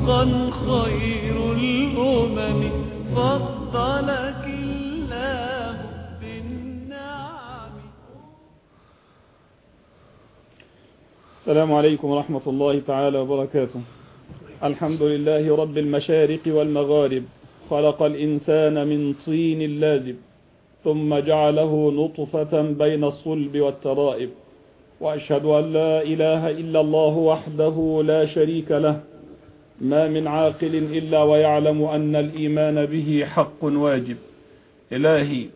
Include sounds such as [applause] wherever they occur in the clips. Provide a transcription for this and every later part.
حقا خير الأمم فضلك الله بالنعم. السلام عليكم ورحمة الله تعالى وبركاته. الحمد لله رب المشارق والمغارب خلق الإنسان من طين لازب ثم جعله نطفة بين الصلب والترائب. وأشهد أن لا إله إلا الله وحده لا شريك له ما من عاقل إلا ويعلم أن الإيمان به حق واجب. إلهي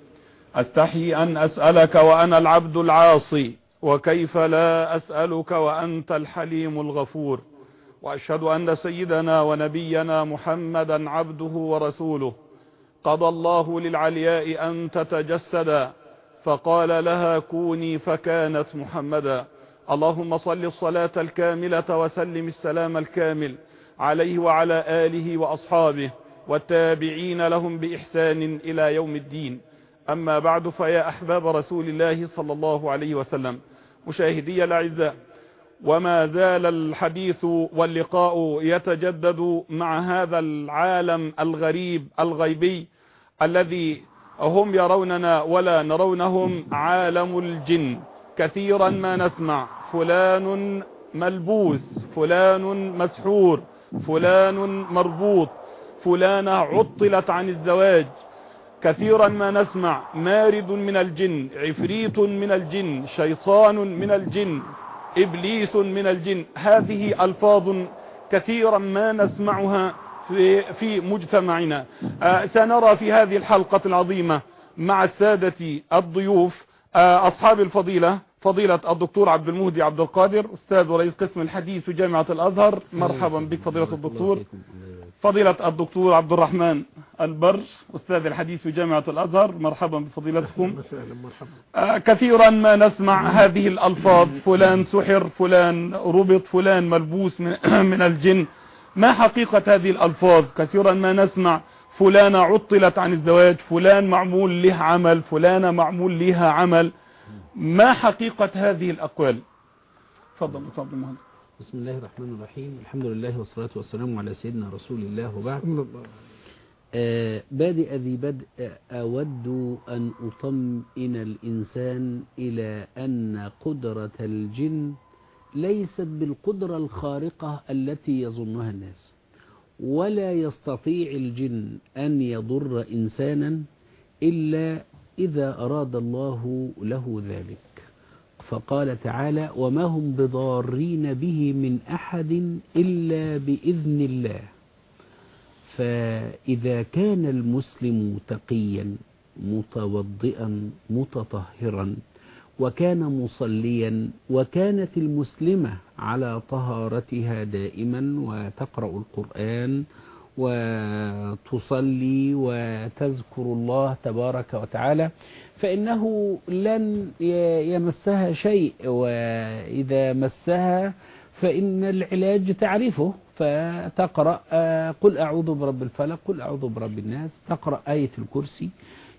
أستحي أن أسألك وأنا العبد العاصي وكيف لا أسألك وأنت الحليم الغفور؟ وأشهد أن سيدنا ونبينا محمدا عبده ورسوله. قضى الله للعلياء أن تتجسدا فقال لها كوني فكانت محمدا. اللهم صل الصلاة الكاملة وسلم السلام الكامل. عليه وعلى آله وأصحابه والتابعين لهم بإحسان إلى يوم الدين. أما بعد فيا أحباب رسول الله صلى الله عليه وسلم مشاهدي الأعزاء وما زال الحديث واللقاء يتجدد مع هذا العالم الغريب الغيبي الذي هم يروننا ولا نرونهم عالم الجن. كثيرا ما نسمع فلان ملبوس فلان مسحور. فلان مربوط فلانة عطلت عن الزواج. كثيرا ما نسمع مارد من الجن عفريت من الجن شيطان من الجن إبليس من الجن. هذه ألفاظ كثيرا ما نسمعها في, مجتمعنا. آه سنرى في هذه الحلقة العظيمة مع السادة الضيوف آه أصحاب الفضيلة فضيلة الدكتور عبد المهدي عبد القادر أستاذ ورئيس قسم الحديث في جامعة الأزهر. مرحبا بك فضيلة الدكتور. فضيلة الدكتور عبد الرحمن البر أستاذ الحديث في جامعة الأزهر. مرحبا بفضيلتكم. آه كثيرا ما نسمع هذه الألفاظ فلان سحر فلان ربط فلان ملبوس من, [clears throat] من الجن. ما حقيقة هذه الألفاظ؟ كثيرا ما نسمع فلانة عطلت عن الزواج فلان معمول له عمل فلانة معمول لها عمل. ما حقيقة هذه الأقوال؟ تفضل عبد المهندس. بسم الله الرحمن الرحيم. الحمد لله والصلاة والسلام على سيدنا رسول الله وبعد. آه بادئ ذي بدء أود أن أطمئن الإنسان إلى أن قدرة الجن ليست بالقدرة الخارقة التي يظنها الناس. ولا يستطيع الجن أن يضر إنسانا إلا إذا أراد الله له ذلك. فقال تعالى وما هم بضارين به من أحد إلا بإذن الله. فإذا كان المسلم تقيا متوضئا متطهرا وكان مصليا وكانت المسلمة على طهارتها دائما وتقرأ القرآن وتصلي وتذكر الله تبارك وتعالى فإنه لن يمسها شيء وإذا مسها فإن العلاج تعرفه فتقرأ قل أعوذ برب الفلق قل أعوذ برب الناس تقرأ آية الكرسي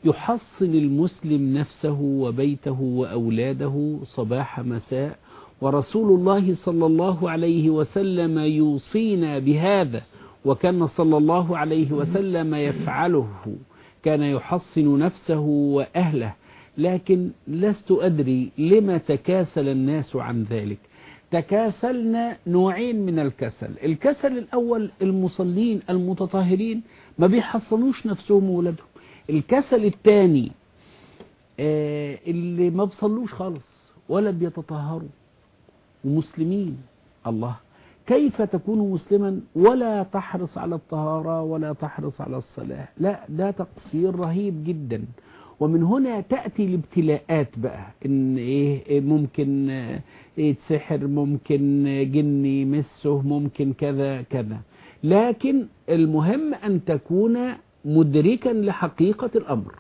يحصن المسلم نفسه وبيته وأولاده صباح مساء ورسول الله صلى الله عليه وسلم يوصينا بهذا. وكان صلى الله عليه وسلم يفعله. كان يحصن نفسه وأهله. لكن لست أدري لما تكاسل الناس عن ذلك. تكاسلنا نوعين من الكسل. الكسل الأول المصلين المتطهرين ما بيحصنوش نفسهم وولادهم. الكسل الثاني آه اللي ما بصلوش خالص ولا بيتطهروا. ومسلمين الله. كيف تكون مسلما ولا تحرص على الطهارة ولا تحرص على الصلاة؟ لا ده تقصير رهيب جدا. ومن هنا تأتي الابتلاءات بقى إن إيه ممكن يتسحر ممكن جن يمسه ممكن كذا كذا. لكن المهم أن تكون مدركا لحقيقة الأمر.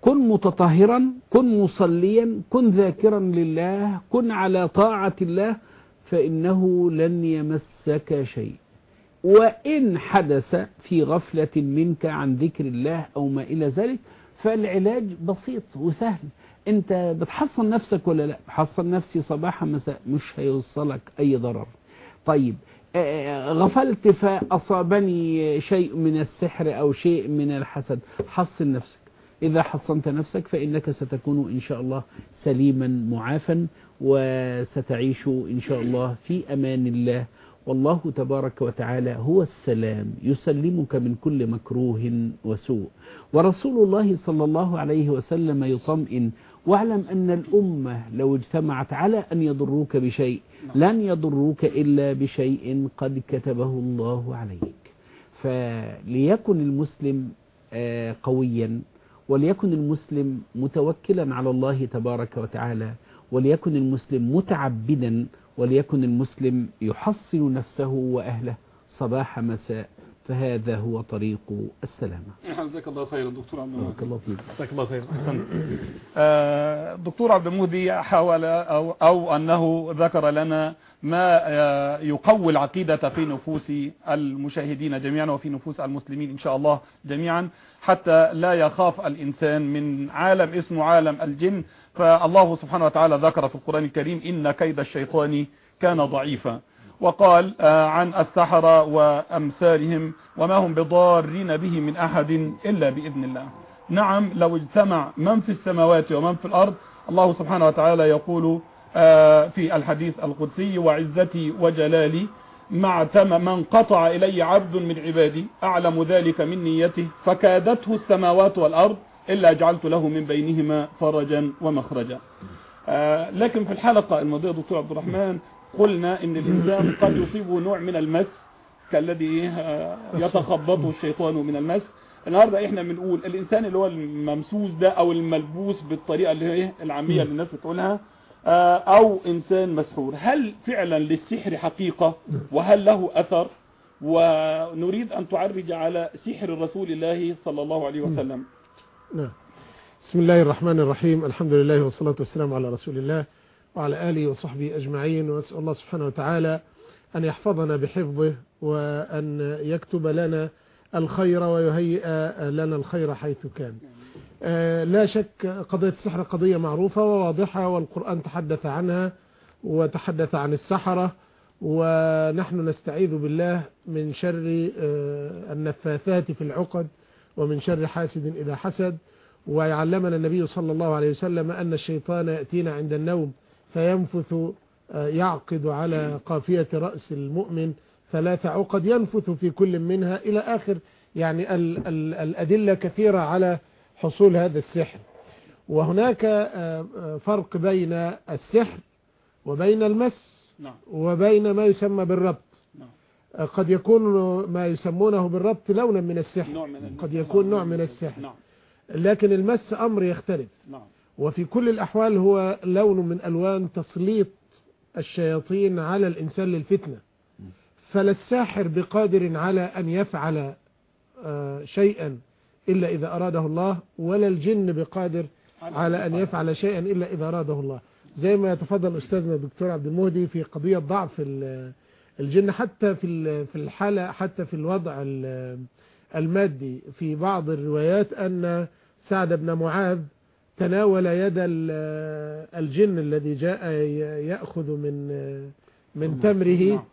كن متطهرا كن مصليا كن ذاكرا لله كن على طاعة الله فإنه لن يمسك شيء. وإن حدث في غفلة منك عن ذكر الله أو ما إلى ذلك فالعلاج بسيط وسهل. أنت بتحصن نفسك ولا لا؟ بحصن نفسي صباحا مساء مش هيوصلك أي ضرر. طيب آه، غفلت فأصابني شيء من السحر أو شيء من الحسد حصن نفسك. إذا حصنت نفسك فإنك ستكون إن شاء الله سليما معافا وستعيش إن شاء الله في أمان الله. والله تبارك وتعالى هو السلام يسلمك من كل مكروه وسوء. ورسول الله صلى الله عليه وسلم يطمئن واعلم أن الأمة لو اجتمعت على أن يضروك بشيء لن يضروك إلا بشيء قد كتبه الله عليك. فليكن المسلم آه، قويا وليكن المسلم متوكلا على الله تبارك وتعالى وليكن المسلم متعبدا وليكن المسلم يحصن نفسه وأهله صباح مساء. فهذا هو طريق السلامة. جزاك الله خير دكتور عبد المهدي. الله فيك. جزاك الله خير. آه، دكتور عبد المهدي حاول أو, أو أنه ذكر لنا ما آه، يقوي العقيدة في نفوس المشاهدين جميعا وفي نفوس المسلمين إن شاء الله جميعا حتى لا يخاف الإنسان من عالم اسمه عالم الجن. فالله سبحانه وتعالى ذكر في القرآن الكريم إن كيد الشيطان كان ضعيفا. وقال آه، عن السحرة وأمثالهم وما هم بضارين به من أحد إلا بإذن الله. نعم لو اجتمع من في السماوات ومن في الأرض الله سبحانه وتعالى يقول آه، في الحديث القدسي وعزتي وجلالي مع من قطع إلي عبد من عبادي أعلم ذلك من نيته فكادته السماوات والأرض إلا جعلت له من بينهما فرجا ومخرجا. آه، لكن في الحلقة الماضية دكتور عبد الرحمن قلنا إن الإنسان قد يصيبه نوع من المس كالذي آه، يتخبطه الشيطان من المس. النهارده إحنا بنقول الإنسان اللي هو الممسوس ده أو الملبوس بالطريقة اللي هي العامية اللي الناس بتقولها آه، أو إنسان مسحور. هل فعلا للسحر حقيقة؟ وهل له أثر؟ ونريد أن تعرج على سحر رسول الله صلى الله عليه وسلم. نعم. بسم الله الرحمن الرحيم. الحمد لله والصلاة والسلام على رسول الله. وعلى آله وصحبه أجمعين وأسأل الله سبحانه وتعالى أن يحفظنا بحفظه وأن يكتب لنا الخير ويهيئ لنا الخير حيث كان. آه، لا شك قضية السحر قضية معروفة وواضحة والقرآن تحدث عنها وتحدث عن السحرة ونحن نستعيذ بالله من شر آه، النفاثات في العقد ومن شر حاسد إذا حسد. ويعلمنا النبي صلى الله عليه وسلم أن الشيطان يأتينا عند النوم فينفث آه، يعقد على قافية رأس المؤمن ثلاث عقد ينفث في كل منها إلى آخر. يعني ال ال الأدلة كثيرة على حصول هذا السحر. وهناك آه، آه، فرق بين السحر وبين المس نعم. وبين ما يسمى بالربط. نعم. قد يكون ما يسمونه بالربط لونا من السحر. قد يكون نوع من السحر. نعم. لكن المس أمر يختلف. نعم. وفي كل الأحوال هو لون من ألوان تسليط الشياطين على الإنسان للفتنة. فلا الساحر بقادر على أن يفعل آه، شيئا إلا إذا أراده الله ولا الجن بقادر على أن يفعل شيئا إلا إذا أراده الله. زي ما يتفضل أستاذنا الدكتور عبد المهدي في قضية ضعف ال- الجن حتى في في الحالة حتى في الوضع ال- المادي. في بعض الروايات أن سعد بن معاذ تناول يد ال- الجن الذي جاء يأخذ من من تمره نعم.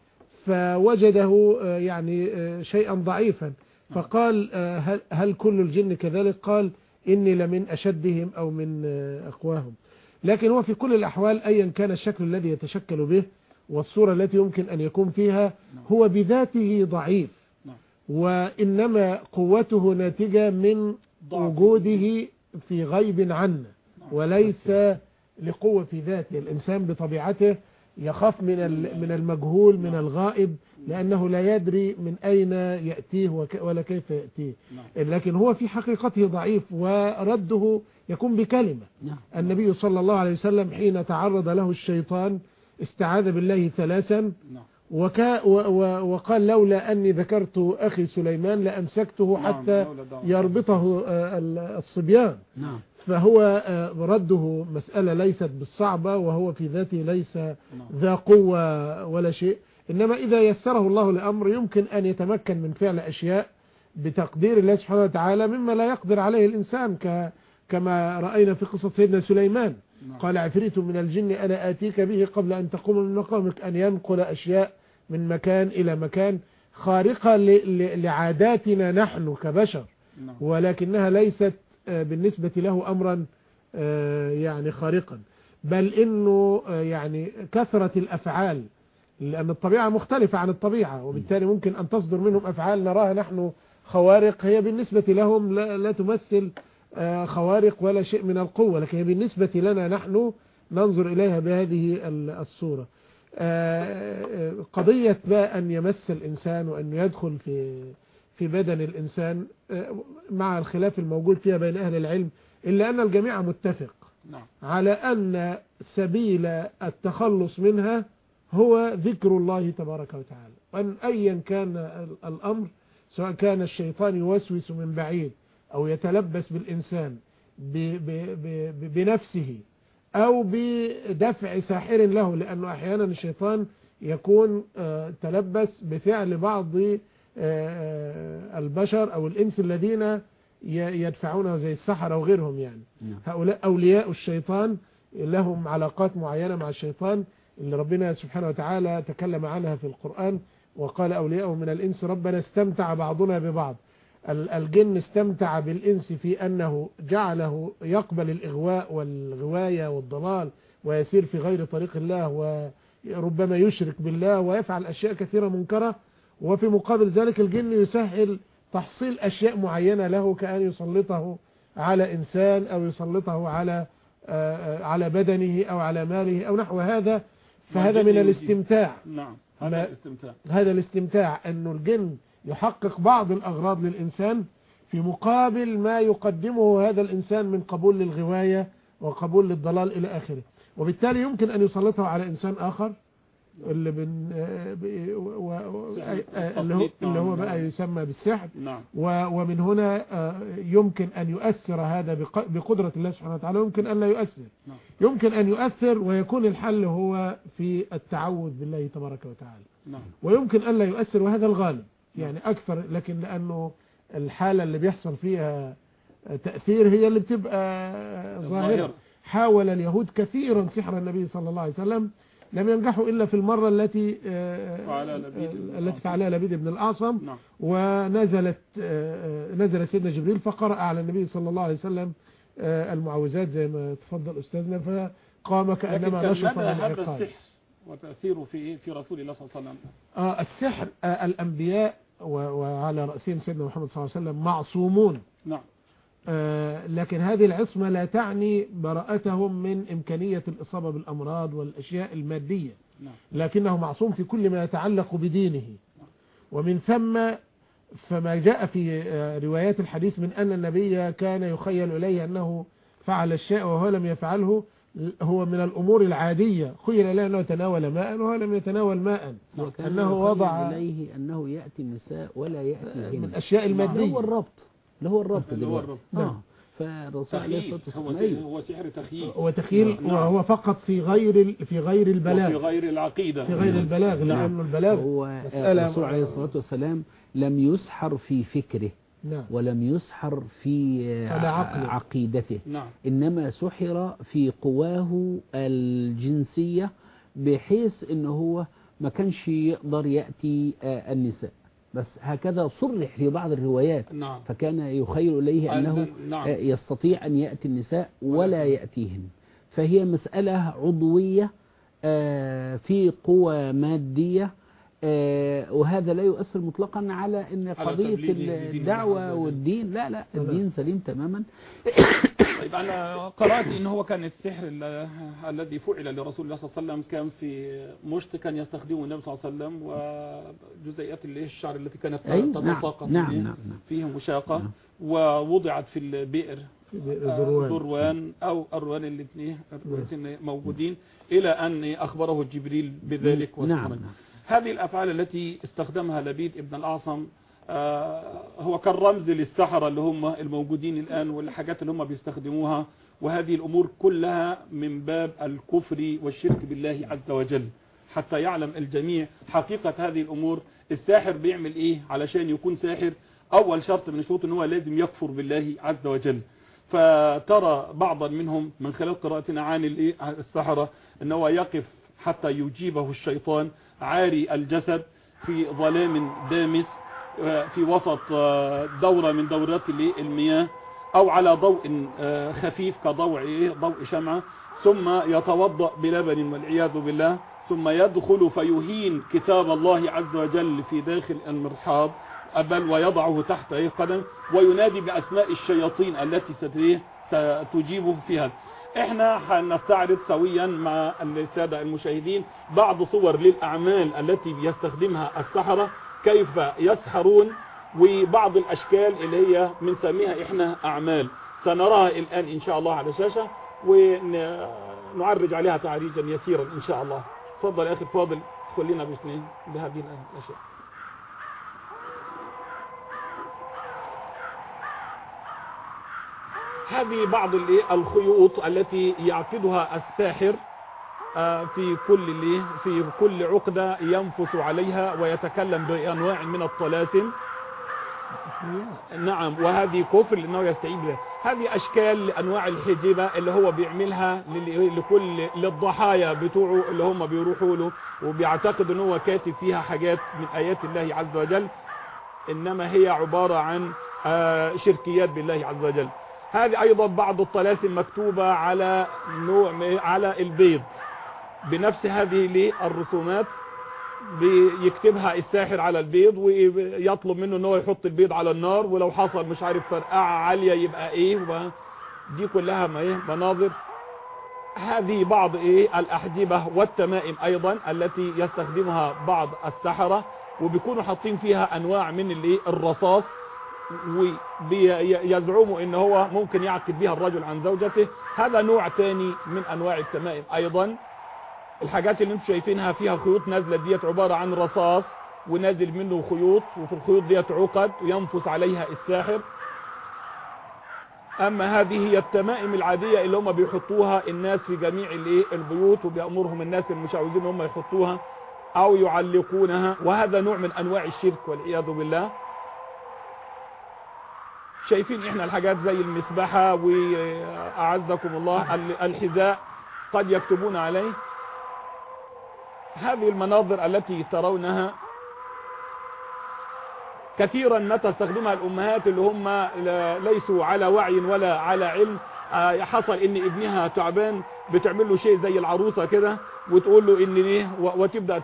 فوجده آه، يعني آه، شيئا ضعيفا فقال آه، هل- كل الجن كذلك قال إني لمن أشدهم أو من أقواهم لكن هو في كل الأحوال أيا كان الشكل الذي يتشكل به والصورة التي يمكن أن يكون فيها هو بذاته ضعيف نعم. وإنما قوته ناتجة من. وجوده في غيب عنا وليس لقوة في ذاته. الإنسان بطبيعته يخاف من من المجهول من الغائب لأنه لا يدري من أين يأتيه ولا كيف يأتيه. نعم. لكن هو في حقيقته ضعيف ورده يكون بكلمة. نعم. النبي صلى الله عليه وسلم حين تعرض له الشيطان استعاذ بالله ثلاثا نعم. وكا وقال لولا أني ذكرت أخي سليمان لأمسكته نعم، حتى. يربطه آه، ال- الصبيان نعم فهو آه، رده مسألة ليست بالصعبة وهو في ذاته ليس نعم. ذا قوة ولا شيء إنما إذا يسره الله لأمر يمكن أن يتمكن من فعل أشياء بتقدير الله سبحانه وتعالى مما لا يقدر عليه الإنسان كما رأينا في قصة سيدنا سليمان نعم. قال عفريت من الجن أنا آتيك به قبل أن تقوم من مقامك أن ينقل أشياء من مكان إلى مكان خارقة لعاداتنا نحن كبشر. نعم. ولكنها ليست آه، بالنسبة له أمرا آه، يعني خارقا. بل إنه آه، يعني كثرة الأفعال لأن الطبيعة مختلفة عن الطبيعة وبالتالي ممكن أن تصدر منهم أفعال نراها نحن خوارق هي بالنسبة لهم لا, لا تمثل خوارق ولا شيء من القوة لكن هي بالنسبة لنا نحن ننظر إليها بهذه ال- الصورة. قضية بقى أن يمس الإنسان وأن يدخل في في بدن الإنسان آه، مع الخلاف الموجود فيها بين أهل العلم إلا أن الجميع متفق نعم. على أن سبيل التخلص منها هو ذكر الله تبارك وتعالى. وأن أيا كان ال- الأمر سواء كان الشيطان يوسوس من بعيد أو يتلبس بالإنسان بنفسه أو بدفع ساحر له لأنه أحيانا الشيطان يكون آه، تلبس بفعل بعض آه، البشر أو الإنس الذين يدفعونه زي السحرة وغيرهم يعني نعم. هؤلاء أولياء الشيطان لهم علاقات معينة مع الشيطان اللي ربنا سبحانه وتعالى تكلم عنها في القرآن وقال أولياء من الإنس ربنا استمتع بعضنا ببعض الجن استمتع بالإنس في أنه جعله يقبل الإغواء والغواية والضلال ويسير في غير طريق الله وربما يشرك بالله ويفعل أشياء كثيرة منكرة وفي مقابل ذلك الجن يسهل تحصيل أشياء معينة له كأن يسلطه على إنسان أو يسلطه على آه، على بدنه أو على ماله أو نحو هذا فهذا من. الاستمتاع نعم هذا الاستمتاع هذا الاستمتاع أن الجن يحقق بعض الأغراض للإنسان في مقابل ما يقدمه هذا الإنسان من قبول للغواية وقبول للضلال إلى آخره. وبالتالي يمكن أن يسلطه على إنسان آخر اللي بن ب- و- اللي هو اللي هو نعم، بقى نعم. يسمى بالسحر. نعم. و- ومن هنا آه، يمكن أن يؤثر هذا بق- بقدرة الله سبحانه وتعالى. يمكن أن لا يؤثر. يمكن أن يؤثر ويكون الحل هو في التعوذ بالله تبارك وتعالى. ويمكن أن لا يؤثر وهذا الغالب. يعني أكثر لكن لأنه الحالة اللي بيحصل فيها تأثير هي اللي بتبقى ظاهرة. حاول اليهود كثيرا سحر النبي صلى الله عليه وسلم لم ينجحوا إلا في المرة التي بن التي. فعلها لبيد بن الأعصم نعم ونزلت نزل سيدنا جبريل فقرأ على النبي صلى الله عليه وسلم المعوذات زي ما تفضل أستاذنا فقام كأنما نشط من هذا عقاب السحر وتأثيره في في رسول الله صلى الله عليه وسلم. آه السحر آه الأنبياء وعلى رأسهم سيدنا محمد صلى الله عليه وسلم معصومون. نعم. آه لكن هذه العصمة لا تعني براءتهم من إمكانية الإصابة بالأمراض والأشياء المادية. نعم. لكنه معصوم في كل ما يتعلق بدينه. ومن ثم فما جاء في آه، روايات الحديث من أن النبي كان يخيل إليه أنه فعل الشيء وهو لم يفعله هو من الأمور العادية. خيل إليه أنه تناول ماء وهو لم يتناول ماء. أنه وضع إليه أنه يأتي النساء ولا يأتي من هن. أشياء اللي المادية. هو الربط. اللي هو الربط اللي هو دلوقتي. الربط. نعم. آه فالرسول عليه هو والسلام سحر أيوه. هو سحر تخييل وتخيل نعم. وهو فقط في غير في غير وفي البلاغ غير العقيدة. في غير البلاغ نعم. لأنه البلاغ هو الرسول عليه الصلاة والسلام لم يسحر في فكره. نعم. ولم يسحر في على عقله. عقيدته. نعم. إنما سحر في قواه الجنسية بحيث إن هو ما كانش يقدر يأتي آه، النساء. بس هكذا صرح في بعض الروايات. نعم. فكان يخيل إليه أنه نعم. آه، يستطيع أن يأتي النساء ولا يأتيهن. فهي مسألة عضوية آه، في قوى مادية وهذا لا يؤثر مطلقا على إن قضية الدعوة. والدين لا لا. الدين سليم تماما طيب أنا قرأت إن هو كان السحر ال- الذي فعل لرسول الله صلى الله عليه وسلم كان في مشط كان يستخدمه النبي صلى الله عليه وسلم وجزيئات اللي هي الشعر التي كانت نعم تتساقط نعم فيه- نعم نعم. فيه مشاقة نعم. ووضعت في البئر في بئر آه، ذروان. ذروان أو أروان الاثنين الروايتين موجودين إلى أن أخبره جبريل بذلك نعم. نعم. هذه الأفعال التي استخدمها لبيد ابن الأعصم آه، هو كان رمز للسحرة اللي هم الموجودين الآن والحاجات اللي هم بيستخدموها وهذه الأمور كلها من باب الكفر والشرك بالله عز وجل. حتى يعلم الجميع حقيقة هذه الأمور الساحر بيعمل إيه علشان يكون ساحر؟ أول شرط من الشروط أنه لازم يكفر بالله عز وجل. فترى بعضا منهم من خلال قراءتنا عن السحرة أنه يقف حتى يجيبه الشيطان عاري الجسد في ظلام دامس آه، في وسط آه، دورة من دورات؟ المياه أو على ضوء آه، خفيف كضوء إيه؟ ضوء شمعة ثم يتوضأ بلبن والعياذ بالله ثم يدخل فيهين كتاب الله عز وجل في داخل المرحاض بل ويضعه تحت أي قدم وينادي بأسماء الشياطين التي ست- ستجيبه فيها إحنا هنستعرض سويا مع السادة المشاهدين بعض صور للأعمال التي يستخدمها السحرة كيف يسحرون وبعض الأشكال اللي هي بنسميها إحنا أعمال. سنراها الآن إن شاء الله على الشاشة ونعرج عليها تعريجا يسيرا إن شاء الله. تفضل يا أخي الفاضل خلينا باثنين بهذه الأشياء. هذه بعض؟ الخيوط التي يعقدها الساحر آه، في كل؟ في كل عقدة ينفس عليها ويتكلم بأنواع من الطلاسم نعم وهذه كفر لأنه يستعيد بها هذه أشكال لأنواع الحجبة اللي هو بيعملها لكل للضحايا بتوعه اللي هم بيروحوا له وبيعتقد ان هو كاتب فيها حاجات من آيات الله عز وجل إنما هي عبارة عن آه، شركيات بالله عز وجل هذه أيضا بعض الطلاسم مكتوبة على نوع على البيض. بنفس هذه الرسومات بيكتبها الساحر على البيض ويطلب منه إن هو يحط البيض على النار ولو حصل مش عارف فرقعة عالية يبقى إيه دي كلها ما إيه مناظر. هذه بعض إيه الأحجبة والتمائم أيضا التي يستخدمها بعض السحرة وبيكونوا حاطين فيها أنواع من الرصاص. ويزعموا إن هو ممكن يعقد بها الرجل عن زوجته. هذا نوع تاني من أنواع التمائم. أيضا الحاجات اللي أنتم شايفينها فيها خيوط نازلة ديت عبارة عن رصاص ونازل منه خيوط وفي الخيوط ديت عقد وينفس عليها الساحر أما هذه هي التمائم العادية اللي هم بيحطوها الناس في جميع البيوت وبيأمرهم الناس المشعوذين هم يحطوها أو يعلقونها. وهذا نوع من أنواع الشرك والعياذ بالله. شايفين إحنا الحاجات زي المسبحة وأعزكم الله ال- الحذاء قد يكتبون عليه هذه المناظر التي ترونها كثيرا ما تستخدمها الأمهات اللي هم ليسوا على وعي ولا على علم آه، حصل إن ابنها تعبان بتعمل له شيء زي العروسة كده وتقول له إن ليه وتبدأ.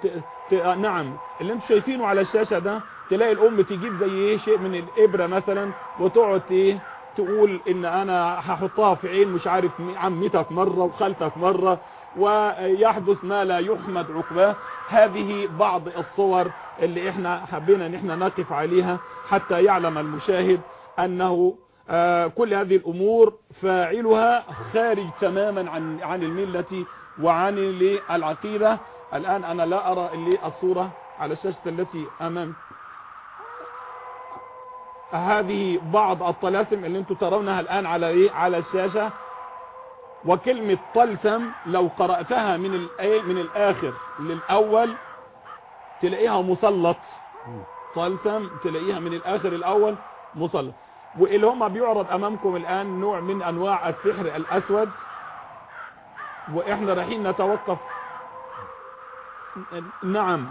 آه، نعم اللي أنتم شايفينه على الشاشة ده تلاقي الأم تجيب زي إيه شيء من الإبرة مثلا وتقعد إيه تقول إن أنا هحطها في عين مش عارف عمتك مرة وخالتك مرة ويحدث ما لا يحمد عقباه. هذه بعض الصور اللي إحنا حبينا إن إحنا نقف عليها حتى يعلم المشاهد أنه آه، كل هذه الأمور فاعلها خارج تماما عن عن الملة وعن العقيدة. الآن أنا لا أرى اللي الصورة على الشاشة التي امام هذه بعض الطلاسم اللي أنتم ترونها الآن على إيه؟ على الشاشة. وكلمة طلسم لو قرأتها من الايه من الآخر للأول تلاقيها مسلط. طلسم تلاقيها من الآخر الأول مسلط. واللي هم بيعرض أمامكم الآن نوع من أنواع السحر الأسود. وإحنا رايحين نتوقف. نعم.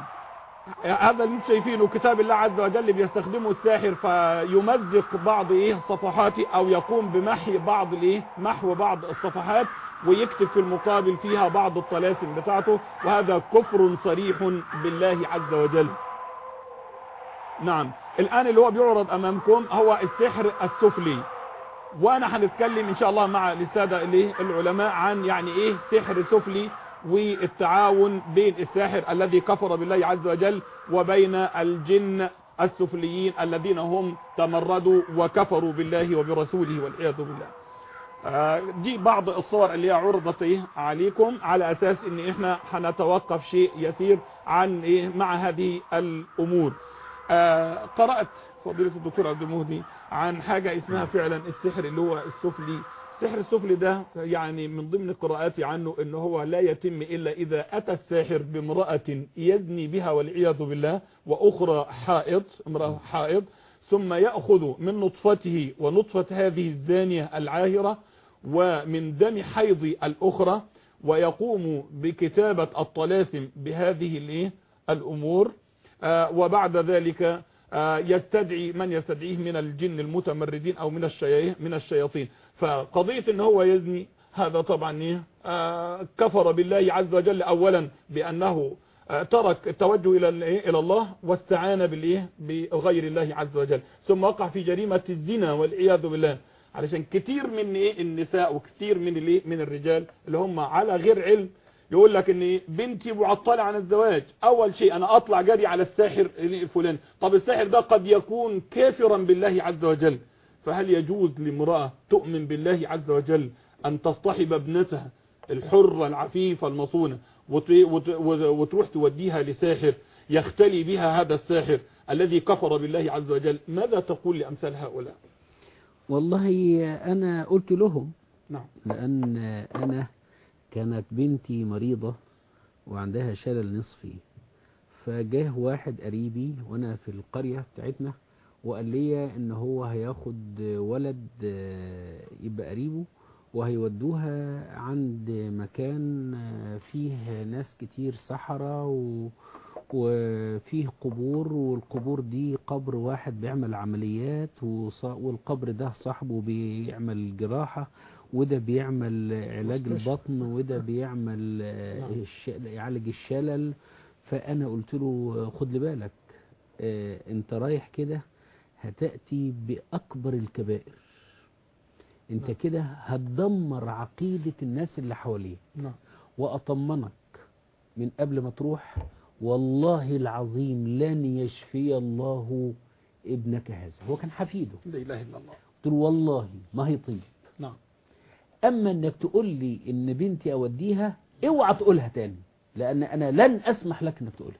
هذا اللي شايفينه كتاب الله عز وجل بيستخدمه الساحر فيمزق بعض إيه صفحات أو يقوم بمحي بعض الإيه محو بعض الصفحات ويكتب في المقابل فيها بعض الطلاسم بتاعته. وهذا كفر صريح بالله عز وجل. نعم. الآن اللي هو بيعرض أمامكم هو السحر السفلي. وأنا هنتكلم إن شاء الله مع الساده العلماء عن يعني إيه سحر سفلي. والتعاون بين الساحر الذي كفر بالله عز وجل وبين الجن السفليين الذين هم تمردوا وكفروا بالله وبرسوله والعياذ بالله. آه، دي بعض الصور اللي هي عرضت عليكم على أساس إن إحنا هنتوقف شيء يسير عن إيه مع هذه الأمور. آه، قرأت فضيلة الدكتور عبد المهدي عن حاجة اسمها فعلا السحر اللي هو السفلي. السحر السفلي ده يعني من ضمن قراءاتي عنه ان هو لا يتم إلا إذا أتى الساحر بامرأة يزني بها والعياذ بالله وأخرى حائض امرأة حائض ثم يأخذ من نطفته ونطفة هذه الزانية العاهرة ومن دم حيض الأخرى ويقوم بكتابة الطلاسم بهذه الإيه؟ الأمور. آه، وبعد ذلك يستدعي من يستدعيه من الجن المتمردين أو من من الشياطين فقضية إن هو يزني هذا طبعا؟ آه، كفر بالله عز وجل أولا بأنه آه، ترك التوجه الإيه؟ إلى الله واستعان بالإيه بغير الله عز وجل ثم وقع في جريمة الزنا والعياذ بالله علشان كتير من إيه النساء وكتير من الإيه من الرجال اللي هم على غير علم يقول لك ان؟ بنتي معطلة عن الزواج. أول شيء أنا أطلع جري على الساحر الفلاني طب الساحر ده قد يكون كافرا بالله عز وجل. فهل يجوز لامرأة تؤمن بالله عز وجل أن تصطحب ابنتها الحرة العفيفة المصونة وت- وت- وتروح توديها لساحر يختلي بها هذا الساحر الذي كفر بالله عز وجل؟ ماذا تقول لأمثال هؤلاء؟ والله أنا قلت لهم نعم. لأن أنا كانت بنتي مريضة وعندها شلل نصفي فجاه واحد قريبي وأنا في القرية بتاعتنا وقال لي إن هو هياخد ولد آه، يبقى قريبه وهيودوها عند مكان آه، فيه ناس كتير سحرة و... وفيه قبور والقبور دي قبر واحد بيعمل عمليات والقبر ده صاحبه بيعمل جراحة وده بيعمل علاج. البطن وده بيعمل آه، نعم. يعالج الشلل. فأنا قلت له خد لي بالك آه، أنت رايح كده هتأتي بأكبر الكبائر. أنت نعم. كده هتدمر عقيدة الناس اللي حواليك. نعم. وأطمنك من قبل ما تروح والله العظيم لن يشفي الله ابنك هذا. هو كان حفيده. لا إله إلا الله. قلت له والله ما هي طيب نعم أما أنك تقول لي إن بنتي أوديها اوعى تقولها تاني لأن أنا لن أسمح لك أنك تقولها.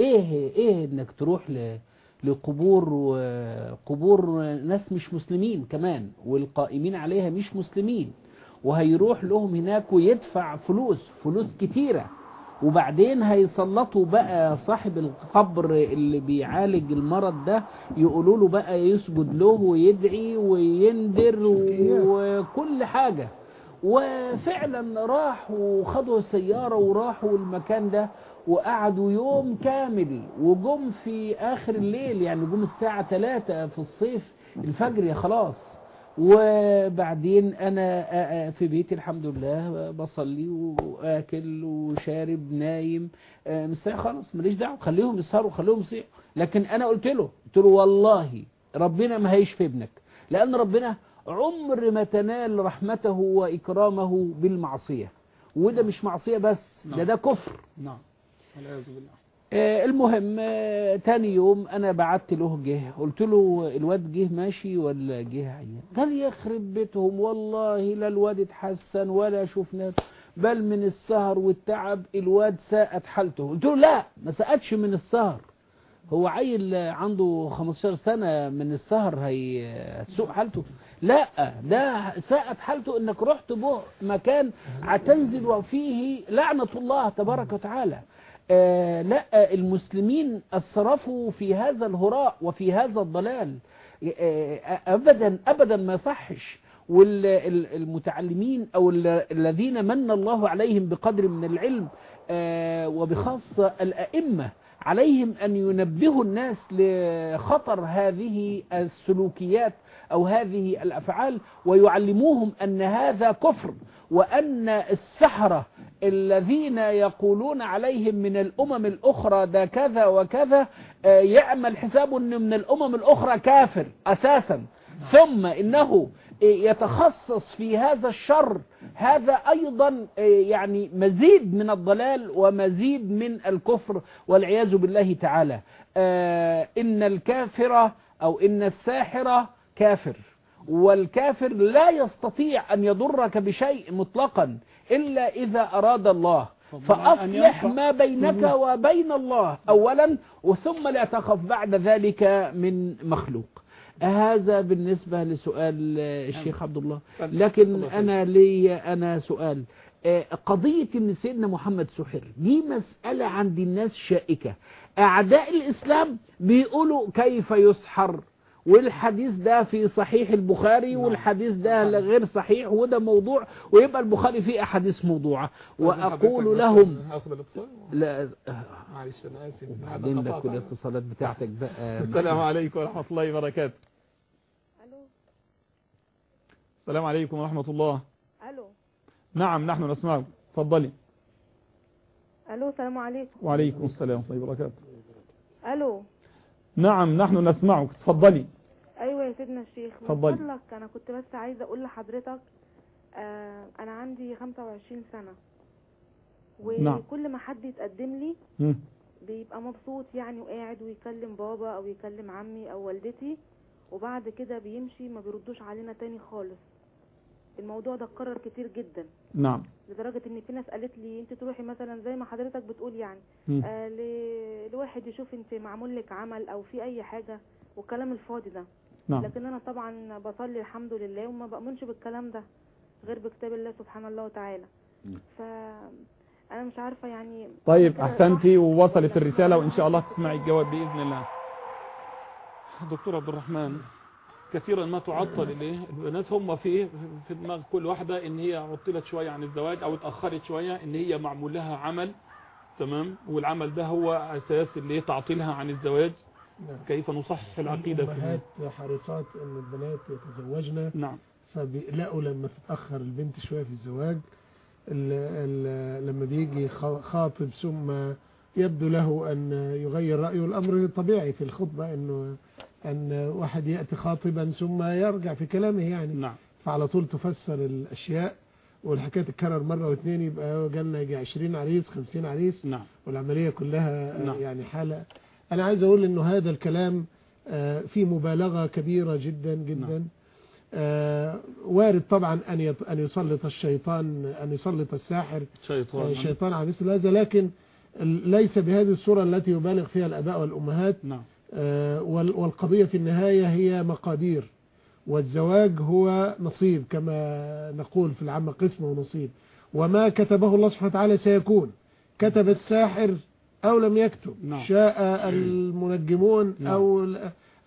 إيه إيه إنك تروح ل لقبور وقبور ناس مش مسلمين كمان والقائمين عليها مش مسلمين وهيروح لهم هناك ويدفع فلوس فلوس كتيرة. وبعدين هيسلطوا بقى صاحب القبر اللي بيعالج المرض ده يقولوا له بقى يسجد له ويدعي ويندر وكل حاجة. وفعلا راحوا وخدوا السيارة وراحوا المكان ده وقعدوا يوم كامل. وجم في آخر الليل يعني جم الساعة 3 في الصيف الفجر يا خلاص. وبعدين آ- في بيتي الحمد لله بصلي وآكل وشارب نايم مستريح خلاص ماليش دعوة خليهم يسهروا خليهم يصيحوا. لكن أنا قلت له قلت له والله ربنا ما هيشفي ابنك لأن ربنا عمر ما تنال رحمته وإكرامه بالمعصية. وده مش معصية بس ده نعم. ده كفر. نعم. والعياذ بالله. المهم آه، تاني يوم أنا بعت له جه. قلت له الواد جه ماشي ولا جه عيان؟ قال يخرب بيتهم والله لا الواد اتحسن ولا شفناه بل من السهر والتعب الواد ساءت حالته. قلت له لا ما ساءتش من السهر. هو عيل عنده 15 سنة من السهر هي هتسوء حالته. لا ده ساءت حالته إنك رحت مكان هتنزل فيه لعنة الله تبارك وتعالى. آه لا المسلمين أسرفوا في هذا الهراء وفي هذا الضلال. آه أبدا أبدا ما صحش. والمتعلمين أو ال- الذين من الله عليهم بقدر من العلم آه وبخاصة الأئمة عليهم أن ينبهوا الناس لخطر هذه السلوكيات أو هذه الأفعال ويعلموهم أن هذا كفر وأن السحرة الذين يقولون عليهم من الأمم الأخرى ده كذا وكذا آه، يعمل حسابه أن من الأمم الأخرى كافر أساسا. ثم إنه يتخصص في هذا الشر هذا أيضا آه، يعني مزيد من الضلال ومزيد من الكفر والعياذ بالله تعالى. آه، إن الكافر أو إن الساحر كافر والكافر لا يستطيع أن يضرك بشيء مطلقا. إلا إذا أراد الله. فأصلح. ما بينك وبين الله أولا وثم لا تخف بعد ذلك من مخلوق. هذا بالنسبة لسؤال الشيخ عبد الله. لكن. أنا لي أنا سؤال. آه، قضية ان سيدنا محمد سحر دي مسألة عند الناس شائكة. أعداء الإسلام بيقولوا كيف يسحر؟ والحديث ده في صحيح البخاري والحديث ده غير صحيح وده موضوع ويبقى البخاري فيه أحاديث موضوعة. وأقول لهم هاخد الاتصال؟ لا معلش أنا آسف. بعدين ده كل الاتصالات بتاعتك بقى. [laughs] السلام عليكم ورحمة الله وبركاته. ألو. السلام عليكم ورحمة الله. ألو. نعم نحن نسمعك. تفضلي. ألو السلام عليكم. وعليكم السلام ورحمة الله وبركاته. ألو. نعم نحن نسمعك. تفضلي. أيوه يا سيدنا الشيخ اتفضلي. فضلك أنا كنت بس عايزة أقول لحضرتك آه أنا عندي 25 سنة نعم. وكل ما حد يتقدم لي. بيبقى مبسوط يعني وقاعد ويكلم بابا أو يكلم عمي أو والدتي وبعد كده بيمشي ما بيردوش علينا تاني خالص الموضوع ده اتكرر كتير جدا نعم لدرجة إن في ناس قالت لي أنت تروحي مثلا زي ما حضرتك بتقول يعني. آه لواحد يشوف أنت معمول لك عمل أو في أي حاجة والكلام الفاضي ده نعم. لكن أنا طبعا بصلي الحمد لله وما بأمنش بالكلام ده غير بكتاب الله سبحانه الله وتعالى ف أنا مش عارفة يعني طيب احسنتي ووصلت الرسالة؟ وإن شاء الله تسمعي الجواب بإذن الله. دكتور عبد الرحمن كثيرا ما تعطل الايه البنات هم في في دماغ كل واحدة إن هي عطلت شوية عن الزواج أو اتأخرت شوية إن هي معمول لها عمل تمام؟ والعمل ده هو أساس اللي هي تعطيلها عن الزواج. نعم. كيف نصحح العقيدة الأمهات حريصات أن البنات يتزوجن. نعم. فبيلاقوا لما تتأخر البنت شوية في الزواج ال ال لما بيجي خا- خاطب ثم يبدو له أن يغير رأيه الأمر طبيعي في الخطبة أنه أن واحد يأتي خاطبا ثم يرجع في كلامه يعني. نعم. فعلى طول تفسر الأشياء والحكاية تتكرر مرة واثنين يبقى جالنا يجي 20 عريس 50 عريس. نعم. والعملية كلها نعم. يعني حالة أنا عايز أقول إنه هذا الكلام آه، فيه مبالغة كبيرة جدا جدا. نعم. آه، وارد طبعا أن أن يسلط الشيطان أن يسلط الساحر آه، شيطان الشيطان على مثل هذا لكن ليس بهذه الصورة التي يبالغ فيها الآباء والأمهات. نعم. آه، وال- والقضية في النهاية هي مقادير والزواج هو نصيب كما نقول في العامة قسم ونصيب وما كتبه الله سبحانه وتعالى سيكون. كتب الساحر أو لم يكتب نعم. شاء المنجمون نعم. أو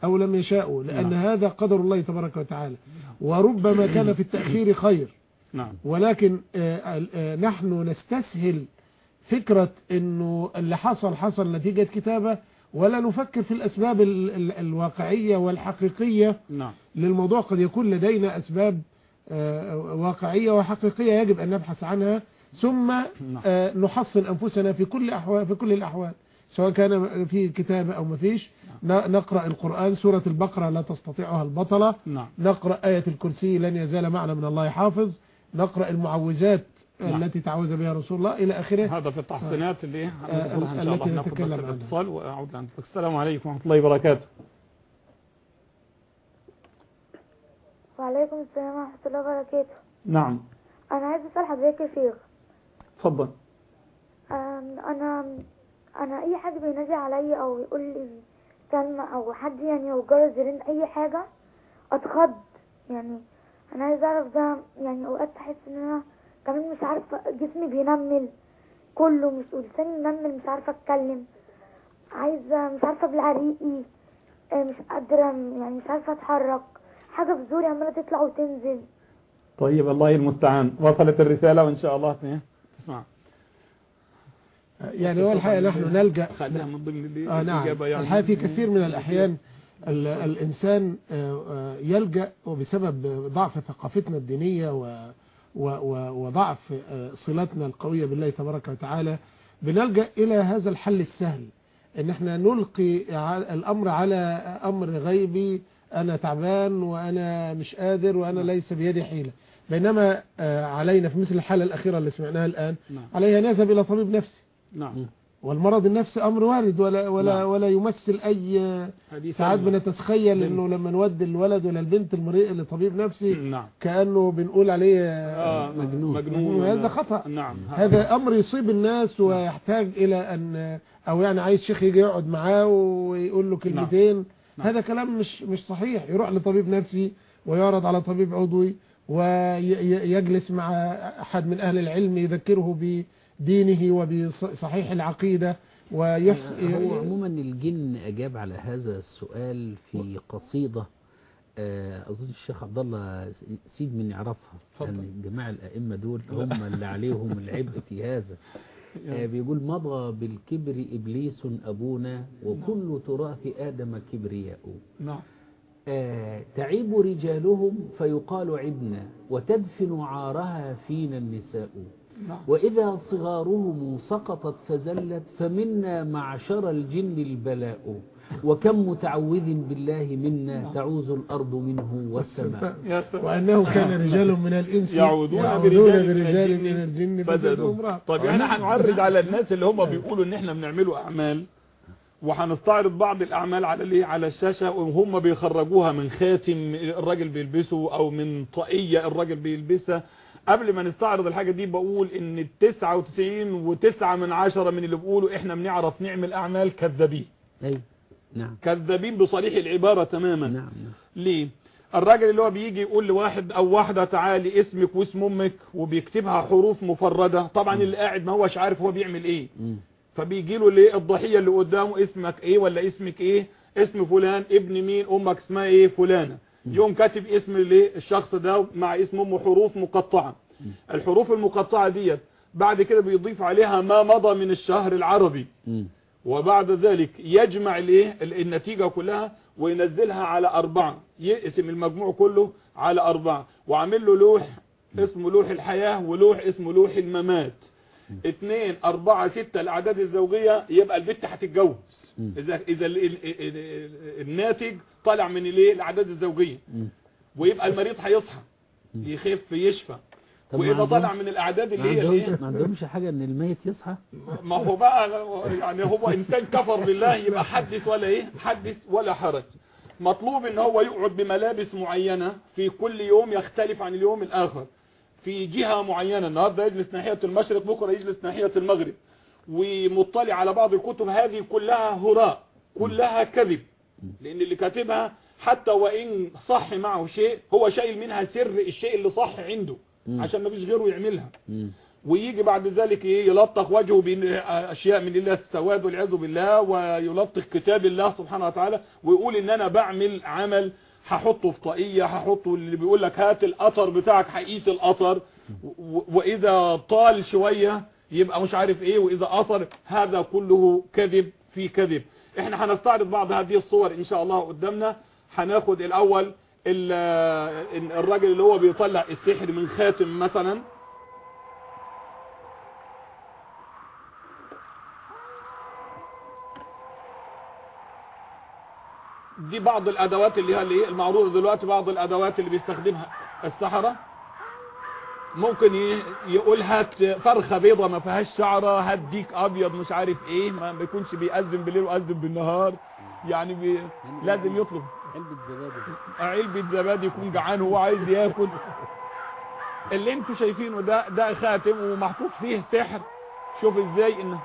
أو لم يشاءوا لأن نعم. هذا قدر الله تبارك وتعالى. وربما كان في التأخير خير. نعم. ولكن آه، آه، نحن نستسهل فكرة إنه اللي حصل حصل نتيجة كتابة ولا نفكر في الأسباب ال- ال- الواقعية والحقيقية. نعم. للموضوع قد يكون لدينا أسباب آه، واقعية وحقيقية يجب أن نبحث عنها. ثم نعم. آه، نحصن أنفسنا في كل أحوال في كل الأحوال. سواء كان في كتابة أو ما فيش ن- نقرأ القرآن سورة البقرة لا تستطيعها البطلة. نعم. نقرأ آية الكرسي لن يزال معنا من الله حافظ. نقرأ المعوذات نعم. التي تعوذ بها رسول الله إلى آخره. هذا في التحسينات اللي آه، هندخلها إن شاء التي الله نتكلم عنها. الاتصال وأعود لعندك السلام عليكم ورحمة الله وبركاته. وعليكم السلام ورحمة الله وبركاته. نعم. أنا عايز أسأل حضرتك يا شيخ تفضل أم، أنا أنا أي حد بينادي عليا أو يقول لي كلمة أو حد يعني لو جرس يرن أي حاجة أتخض. يعني أنا عايز أعرف ده يعني أوقات أحس إن أنا كمان مش عارفة جسمي بينمل كله مش ولساني منمل مش عارفة أتكلم. عايزة مش عارفة أبلع ريقي آه، مش قادرة يعني مش عارفة أتحرك. حاجة في زوري عمالة تطلع وتنزل. طيب الله المستعان. وصلت الرسالة وإن شاء الله إيه؟ يعني هو الحقيقة نحن نلجأ خليها من ضمن اللي آه نعم. يعني الحقيقة في كثير من الأحيان ال- الإنسان آه، آه، يلجأ وبسبب ضعف ثقافتنا الدينية و وضعف آه، صلتنا القوية بالله تبارك وتعالى بنلجأ إلى هذا الحل السهل إن إحنا نلقي الأمر على أمر غيبي أنا تعبان وأنا مش قادر وأنا ليس بيدي حيلة. بينما آه، علينا في مثل الحالة الأخيرة اللي سمعناها الآن نعم عليها نذهب إلى طبيب نفسي نعم والمرض النفسي أمر وارد ولا ولا نعم. ولا يمثل أي هذه ساعات سلمى. بنتخيل بنت. إنه لما نودي الولد ولا البنت المريء لطبيب نفسي نعم كأنه بنقول عليه آه مجنون. مجنون هذا خطأ. نعم هذا أمر يصيب الناس ويحتاج إلى أن أو يعني عايز شيخ يجي يقعد معاه ويقول له كلمتين نعم. هذا كلام مش مش صحيح يروح لطبيب نفسي ويعرض على طبيب عضوي ويجلس مع أحد من أهل العلم يذكره بدينه وبصحيح العقيدة ويحسن هو عموما الجن أجاب على هذا السؤال في قصيدة آه، أظن الشيخ عبد الله سيد من يعرفها. يعني الجماعة الأئمة دول هم اللي عليهم العبء في هذا. آه، بيقول مضى بالكبر إبليس أبونا وكل تراث آدم كبرياء. نعم. آه، تعيب رجالهم فيقال عبنا وتدفن عارها فينا النساء. نعم. وإذا صغارهم سقطت فزلت فمنا معشر الجن البلاء. وكم متعوذ بالله منا تعوز الأرض منه والسماء. يا سلام. وأنه كان رجال من الإنس يعودون يعودون برجال برجال من الجن رهقا طيب إحنا هنعرض على الناس اللي هم بيقولوا إن إحنا بنعملوا أعمال. وهنستعرض بعض الأعمال على الإيه؟ على الشاشة وهم بيخرجوها من خاتم الراجل بيلبسه أو من طاقية الراجل بيلبسها. قبل ما نستعرض الحاجة دي بقول إن 99 و9 من عشرة من اللي بيقولوا إحنا بنعرف نعمل أعمال كذابين. أي نعم. كذابين بصريح العبارة تماما. نعم نعم. ليه؟ الراجل اللي هو بيجي يقول لواحد أو واحدة تعالي اسمك واسم أمك وبيكتبها حروف مفردة. طبعا اللي قاعد ما هوش عارف هو بيعمل إيه. مم. فبيجي له ليه الضحية اللي قدامه اسمك إيه ولا اسمك إيه؟ اسم فلان ابن مين؟ أمك اسمها إيه؟ فلانة. يوم كاتب اسم الشخص ده مع اسم أمه حروف مقطعة. الحروف المقطعة ديت بعد كده بيضيف عليها ما مضى من الشهر العربي. وبعد ذلك يجمع الايه ال- النتيجة كلها وينزلها على أربعة. يقسم المجموع كله على أربعة. وعامل له لوح اسمه لوح الحياة ولوح اسمه لوح الممات. اتنين أربعة ستة الأعداد الزوجية يبقى البت هتتجوز. ال- ال- الناتج طالع من الايه الأعداد الزوجية. ويبقى المريض هيصحى يخف يشفى. وإذا طالع من الأعداد ما اللي هي الايه عندهمش ما عندهمش حاجة إن الميت يصحى؟ ما هو بقى يعني هو إنسان كفر بالله يبقى حدث ولا إيه؟ حدث ولا حرج. مطلوب إن هو يقعد بملابس معينة في كل يوم يختلف عن اليوم الآخر. في جهة معينة النهاردة يجلس ناحية المشرق بكرة يجلس ناحية المغرب ومطلع على بعض الكتب هذه كلها هراء كلها كذب لأن اللي كاتبها حتى وإن صح معه شيء هو شايل منها سر الشيء اللي صح عنده. عشان ما فيش غيره يعملها. ويجي بعد ذلك إيه يلطخ وجهه باشياء من الله السواد والعياذ بالله ويلطخ كتاب الله سبحانه وتعالى ويقول إن أنا بعمل عمل هحطه في طاقية هحطه اللي بيقول لك هات القطر بتاعك هقيس القطر و- وإذا طال شوية يبقى مش عارف إيه وإذا قصر هذا كله كذب في كذب. إحنا هنستعرض بعض هذه الصور إن شاء الله قدامنا. هناخد الأول ال- الراجل اللي هو بيطلع السحر من خاتم مثلا. دي بعض الأدوات اللي هي الايه المعروضة دلوقتي بعض الأدوات اللي بيستخدمها السحرة. ممكن يقول هات فرخة بيضة ما فيهاش شعره هات ديك أبيض مش عارف إيه ما بيكونش بيأذن بالليل ويأذن بالنهار. يعني بي لازم يطلب. علبة زبادي. علبة زبادي يكون جعان وهو عايز ياكل. اللي أنتوا شايفينه ده ده خاتم ومحطوط فيه سحر. شوف إزاي إن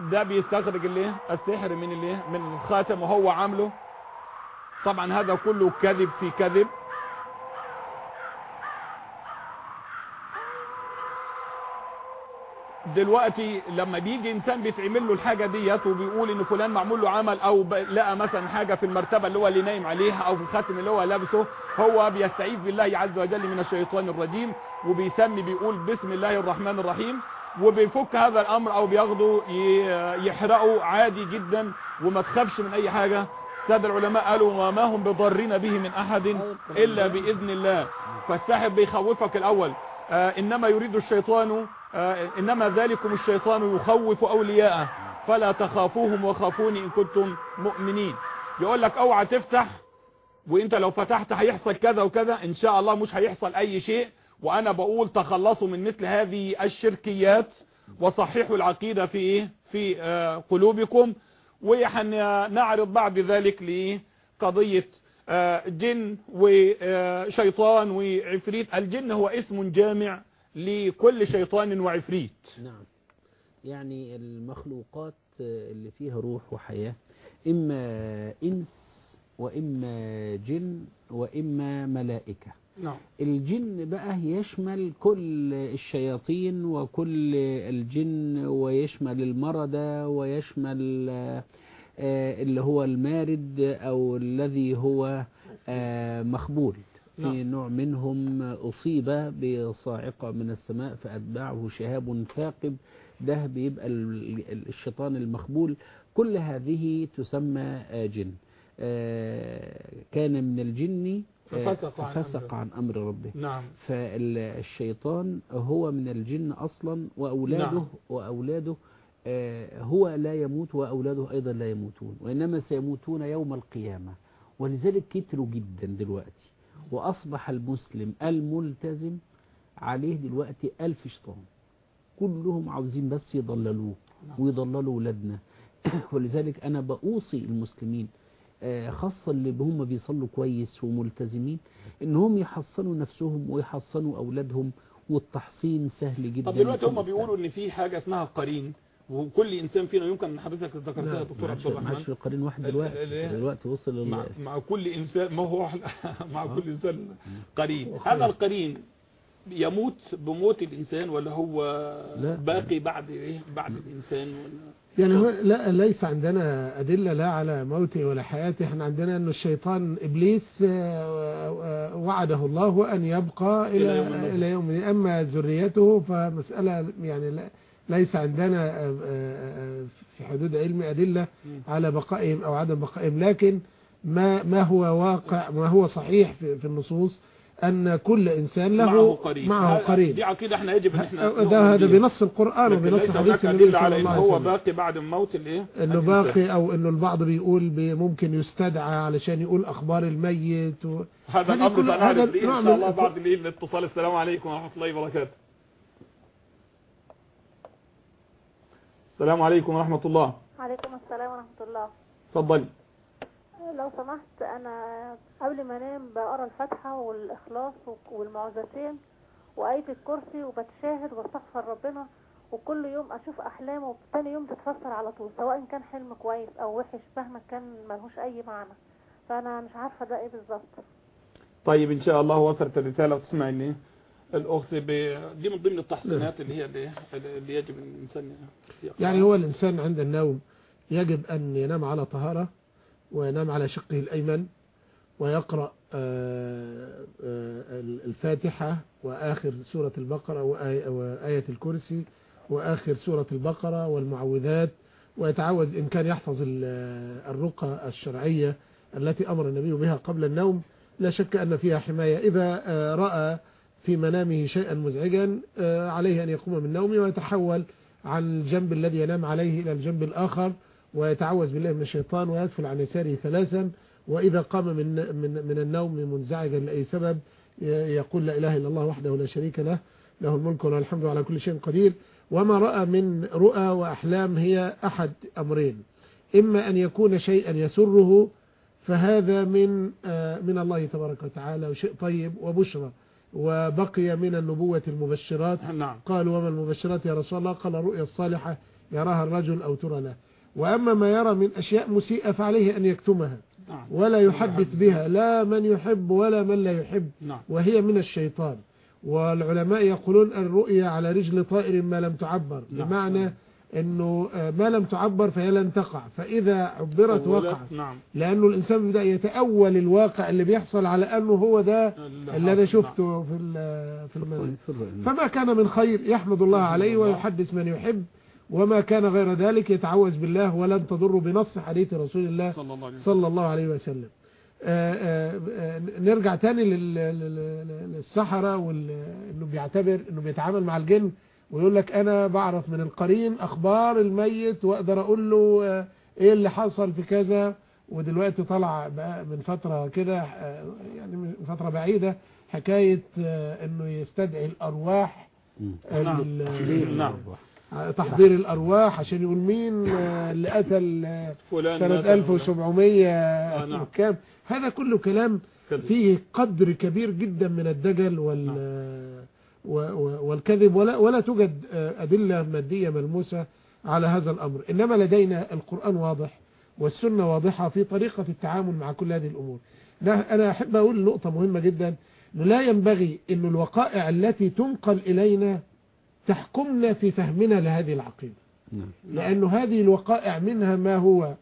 ده بيستخرج الايه السحر من الايه من الخاتم وهو عامله. طبعا هذا كله كذب في كذب. دلوقتي لما بيجي إنسان بيتعمل له الحاجة ديت وبيقول إن فلان معمول له عمل أو لقى مثلا حاجة في المرتبة اللي هو اللي نايم عليها أو في الخاتم اللي هو لابسه هو بيستعيذ بالله عز وجل من الشيطان الرجيم وبيسمي بيقول بسم الله الرحمن الرحيم. وبيفك هذا الأمر أو بياخده يحرقه عادي جدا وما تخافش من أي حاجة. سادة العلماء قالوا وما هم بضرين به من أحد إلا بإذن الله. فالساحر بيخوفك الأول. آه إنما يريد الشيطان آه إنما ذلكم الشيطان يخوف أولياءه. فلا تخافوهم وخافوني إن كنتم مؤمنين. يقول لك أوعى تفتح وإنت لو فتحت هيحصل كذا وكذا. إن شاء الله مش هيحصل أي شيء. وأنا بقول تخلصوا من مثل هذه الشركيات وصححوا العقيدة في إيه؟ في آه قلوبكم. وهنعرض بعد ذلك لقضية آه جن وشيطان وعفريت. الجن هو اسم جامع لكل شيطان وعفريت. نعم. يعني المخلوقات اللي فيها روح وحياة إما إنس وإما جن وإما ملائكة. نعم. الجن بقى يشمل كل الشياطين وكل الجن ويشمل المردة ويشمل آه، اللي هو المارد أو الذي هو آه، مخبول. في نعم. نوع منهم أصيب بصاعقة من السماء فأتبعه شهاب ثاقب. ده بيبقى ال- ال- الشيطان المخبول. كل هذه تسمى آه، جن. كان من الجن ففسق عن ففسق أمر. عن أمر ربه نعم. فالشيطان هو من الجن أصلا وأولاده نعم. وأولاده آه، هو لا يموت وأولاده أيضا لا يموتون وإنما سيموتون يوم القيامة. ولذلك كتروا جدا دلوقتي وأصبح المسلم الملتزم عليه دلوقتي ألف شيطان. كلهم عاوزين بس يضللوه ويضللوا ولادنا [coughs] ولذلك أنا بأوصي المسلمين خاصة اللي هم بيصلوا كويس وملتزمين إنهم يحصنوا نفسهم ويحصنوا أولادهم والتحصين سهل جدا طب دلوقتي هم. بيقولوا إن في حاجة اسمها قرين وكل إنسان فينا يمكن حضرتك ذكرتها يا دكتور عبد الرحمن عادش قرين واحد دلوقتي دلوقتي وصل مع, مع كل إنسان ما هو [laughs] مع آه. كل إنسان قرين هذا القرين يموت بموت الإنسان ولا هو لا. باقي بعد إيه بعد الإنسان ولا يعني هو لا ليس عندنا أدلة لا على موته ولا حياته إحنا عندنا أن الشيطان إبليس آه، آه، وعده الله أن يبقى إلى إلى يوم الدين. أما ذريته فمسألة يعني لا- ليس عندنا آه، في حدود علم أدلة. على بقائهم أو عدم بقائهم لكن ما ما هو واقع ما هو صحيح في النصوص أن كل إنسان له معه قرين معه قرين دي عقيدة إحنا يجب أن إحنا ده هذا. بنص القرآن وبنص حديث النبي صلى الله عليه هو وسلم. باقي بعد موت الايه إنه. باقي أو إنه البعض بيقول بي- ممكن يستدعى علشان يقول أخبار الميت و... هذا الأمر كل- سنعرف هذا إن شاء الله بعد الايه الاتصال السلام عليكم ورحمة الله وبركاته. السلام عليكم ورحمة الله. عليكم السلام ورحمة الله. اتفضلي لو سمحت أنا قبل ما أنام بقرأ الفاتحة والإخلاص والمعوذتين وآية الكرسي وبتشاهد واستغفر ربنا وكل يوم أشوف أحلام وتاني يوم تتفسر على طول سواء كان حلم كويس أو وحش مهما كان ملهوش أي معنى. فأنا مش عارفة ده إيه بالظبط. طيب إن شاء الله وصلت الرسالة وتسمعني. الأخت ب... دي من ضمن التحسينات اللي هي اللي, اللي يجب إن الإنسان. يعني هو الإنسان عند النوم يجب أن ينام على طهارة؟ وينام على شقه الأيمن ويقرأ آه، آه، الفاتحة وآخر سورة البقرة وآية, الكرسي وآخر سورة البقرة والمعوذات ويتعوذ إن كان يحفظ ال- الرقى الشرعية التي أمر النبي بها قبل النوم. لا شك أن فيها حماية. آه، رأى في منامه شيئا مزعجا آه، عليه أن يقوم من نومه ويتحول عن الجنب الذي ينام عليه إلى الجنب الآخر. ويتعوذ بالله من الشيطان ويدفل عن يساره ثلاثا وإذا قام من من من النوم منزعجا لأي سبب يقول لا إله إلا الله وحده لا شريك له له الملك وله الحمد على كل شيء قدير. وما رأى من رؤى وأحلام هي أحد أمرين إما أن يكون شيئا يسره فهذا من آه، من الله تبارك وتعالى وشيء طيب وبشرى وبقي من النبوة المبشرات. نعم. قالوا وما المبشرات يا رسول الله؟ قال الرؤيا الصالحة يراها الرجل أو ترى له. وأما ما يرى من أشياء مسيئة فعليه أن يكتمها نعم. ولا يحدث بها لا من يحب ولا من لا يحب نعم. وهي من الشيطان. والعلماء يقولون الرؤيا على رجل طائر ما لم تعبر نعم. بمعنى أنه آه، ما لم تعبر فهي لن تقع فإذا عبرت وقعت. نعم. لأنه الإنسان بدأ يتأول الواقع اللي بيحصل على أنه هو ده اللي أنا شفته في في المنام. فما كان من خير يحمد الله عليه ويحدث من يحب وما كان غير ذلك يتعوذ بالله ولن تضر بنص حديث رسول الله صلى الله عليه وسلم صلى الله عليه وسلم آه، آه، آه، نرجع تاني لل- لل- للسحرة وانه بيعتبر إنه بيتعامل مع الجن ويقول لك أنا بعرف من القرين أخبار الميت وأقدر أقول له إيه اللي حصل في كذا ودلوقتي طلع بقى من فترة كده يعني من فترة بعيدة حكاية إنه يستدعي الأرواح. آه، نعم. لل- تحضير نعم. الأرواح. عشان يقول مين آه، اللي قتل آه، سنة ولا- 1700 نعم. وكام هذا كله كلام. فيه قدر كبير جدا من الدجل وال و- والكذب ولا ولا توجد آه، أدلة مادية ملموسة على هذا الأمر إنما لدينا القرآن واضح والسنة واضحة في طريقة التعامل مع كل هذه الأمور أنا أحب أقول نقطة مهمة جدا إنه لا ينبغي أن الوقائع التي تنقل إلينا تحكمنا في فهمنا لهذه العقيدة. نعم. لأن هذه الوقائع منها ما هو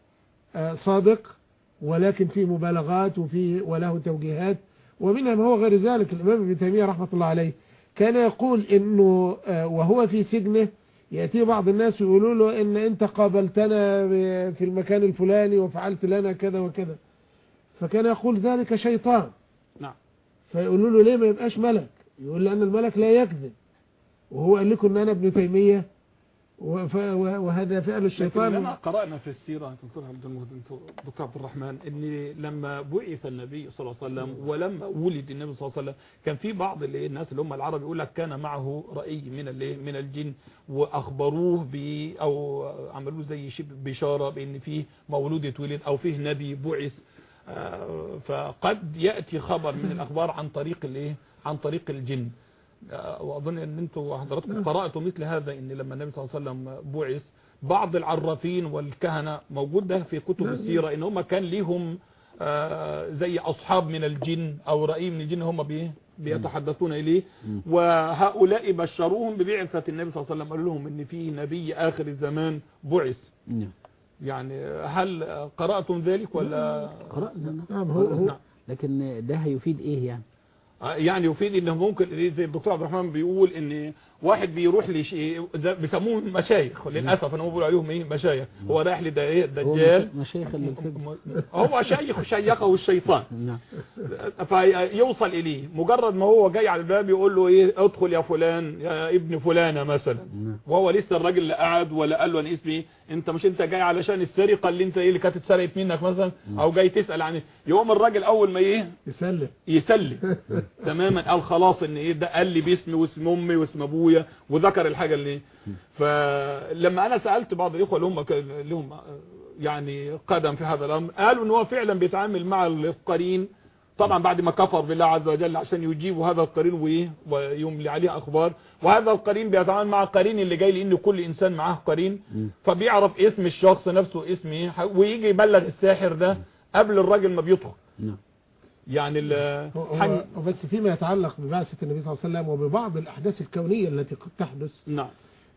آه، صادق ولكن فيه مبالغات وفيه وله توجيهات ومنها ما هو غير ذلك الإمام ابن تيمية رحمة الله عليه كان يقول إنه آه، وهو في سجنه يأتي بعض الناس ويقولوا له إن أنت قابلتنا في المكان الفلاني وفعلت لنا كذا وكذا. فكان يقول ذلك شيطان. نعم. فيقولوا له ليه ما يبقاش ملك؟ يقول لأن الملك لا يكذب. وهو قال لكم إن أنا ابن تيمية وهذا فعل الشيطان. لنا قرأنا في السيرة دكتور عبد المهدي دكتور عبد الرحمن إن لما بعث النبي صلى الله عليه وسلم ولما ولد النبي صلى الله عليه وسلم كان في بعض اللي الناس اللي هم العرب يقول لك كان معه رأي من من الجن وأخبروه ب أو عملوا زي شبه بشارة بإن فيه مولود اتولد أو فيه نبي بعث. آه، فقد يأتي خبر من الأخبار عن طريق الايه عن طريق الجن. آه، وأظن أن أنتوا حضراتكم قرأتوا مثل هذا إن لما النبي صلى الله عليه وسلم بعث بعض العرافين والكهنة موجود ده في كتب السيرة إن هم كان ليهم آه، زي أصحاب من الجن أو رأي من الجن هم بي بيتحدثون إليه. وهؤلاء بشروهم ببعثة النبي صلى الله عليه وسلم قالوا لهم إن في نبي آخر الزمان بعث. نعم. يعني هل قرأتم ذلك ولا؟ قرأنا. نعم هو, هو نعم. لكن ده هيفيد إيه يعني؟ يعني يفيد إنه ممكن الدكتور عبد الرحمن بيقول إن واحد بيروح لشيء زي- بيسموهم مشايخ للأسف أنا بقول عليهم إيه مشايخ. هو رايح هو لدجال مشايخ هو شيخ شيخه الشيطان نعم. فيوصل إليه. مجرد ما هو جاي على الباب يقول له إيه ادخل يا فلان يا ابن فلانة مثلا. نعم. وهو لسه الراجل لا قعد ولا قال له أنا اسمي إيه؟ أنت مش أنت جاي علشان السرقة اللي أنت إيه اللي كانت اتسرقت منك مثلا؟ أو جاي تسأل عن إيه؟ يقوم الراجل أول ما إيه؟ يسلم. يسلم. [laughs] تماما. قال خلاص إن إيه ده قال لي باسمي واسم أمي واسم ابويا وذكر الحاجة اللي فلما أنا سألت بعض الإخوة اللي هم لهم يعني قدم في هذا الأمر قالوا إن هو فعلا بيتعامل مع القرين. طبعا بعد ما كفر بالله عز وجل عشان يجيبوا هذا القرين وايه ويملي عليه أخبار. وهذا القرين بيتعامل مع القرين اللي جاي لأن كل إنسان معاه قرين. فبيعرف اسم الشخص نفسه اسم إيه ويجي يبلغ الساحر ده قبل الراجل ما بيدخل. نعم. يعني ال- هو- حن- هو هو بس فيما يتعلق ببعثة النبي صلى الله عليه وسلم وببعض الأحداث الكونية التي قد تحدث. نعم.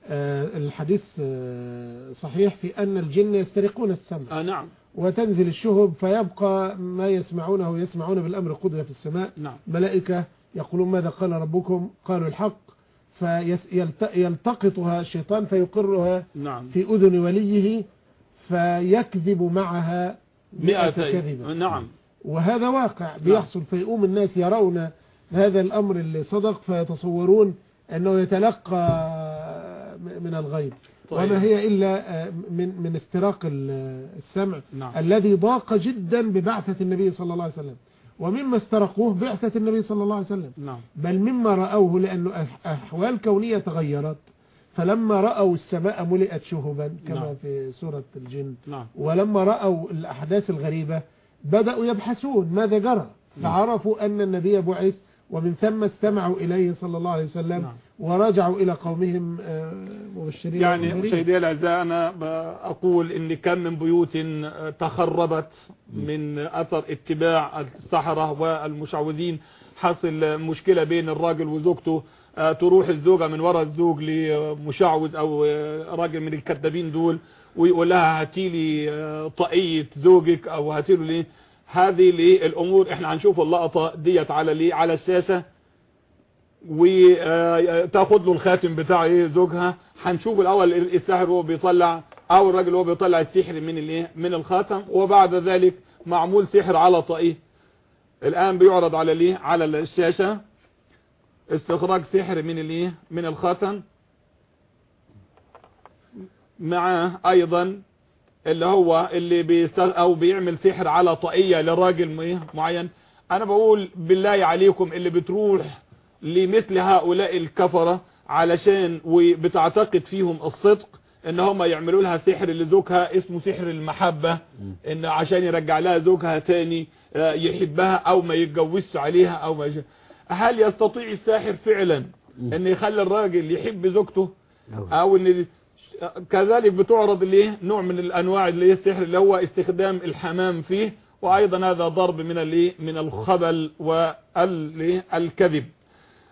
آه، الحديث آه، صحيح في أن الجن يسترقون السمع. آه نعم. وتنزل الشهب فيبقى ما يسمعونه يسمعون بالأمر قدرة في السماء. نعم. ملائكة يقولون ماذا قال ربكم؟ قالوا الحق. فيلتقطها الشيطان فيقرها نعم. في أذن وليه فيكذب معها مئة كذبة. نعم. وهذا واقع بيحصل فيقوم الناس يرون هذا الأمر اللي صدق فيتصورون أنه يتلقى من الغيب. طيب. وما هي إلا من من استراق ال- السمع نعم. الذي ضاق جدا ببعثة النبي صلى الله عليه وسلم. ومما استرقوه بعثة النبي صلى الله عليه وسلم. نعم. بل مما رأوه لأن أحوال كونية تغيرت. فلما رأوا السماء ملئت شهبا كما نعم. في سورة الجن. نعم. ولما رأوا الأحداث الغريبة بدأوا يبحثون ماذا جرى. فعرفوا أن النبي بعث ومن ثم استمعوا إليه صلى الله عليه وسلم نعم. ورجعوا إلى قومهم آه، مبشرين يعني. مشاهدي الأعزاء أنا أقول إن كم من بيوت تخربت من أثر اتباع السحرة والمشعوذين. حصل مشكلة بين الراجل وزوجته آه، تروح الزوجة من وراء الزوج لمشعوذ آه، راجل من الكذابين دول. ويقول لها هاتي لي آه، طاقية زوجك أو هاتي له ليه هذه ليه الأمور إحنا هنشوف اللقطة ديت على ليه على الساسة. وتاخد له الخاتم بتاع إيه زوجها. هنشوف الأول الساحر هو بيطلع أو الراجل هو بيطلع السحر من الايه من الخاتم. وبعد ذلك معمول سحر على طاقية. الآن بيعرض على الايه على الشاشه استخراج سحر من الايه من الخاتم. مع أيضا اللي هو اللي بيستغ... أو بيعمل سحر على طاقيه لراجل معين. أنا بقول بالله عليكم اللي بتروح لمثل هؤلاء الكفرة علشان وبتعتقد فيهم الصدق إن هم يعملوا لها سحر لزوجها اسمه سحر المحبة إن عشان يرجع لها زوجها تاني آه، يحبها أو ما يتجوزش عليها أو ما يش... هل يستطيع الساحر فعلا إن يخلي الراجل يحب زوجته؟ أو إن كذلك بتعرض ليه نوع من الأنواع اللي هي السحر اللي هو استخدام الحمام فيه وأيضا هذا ضرب من الايه من الخبل والكذب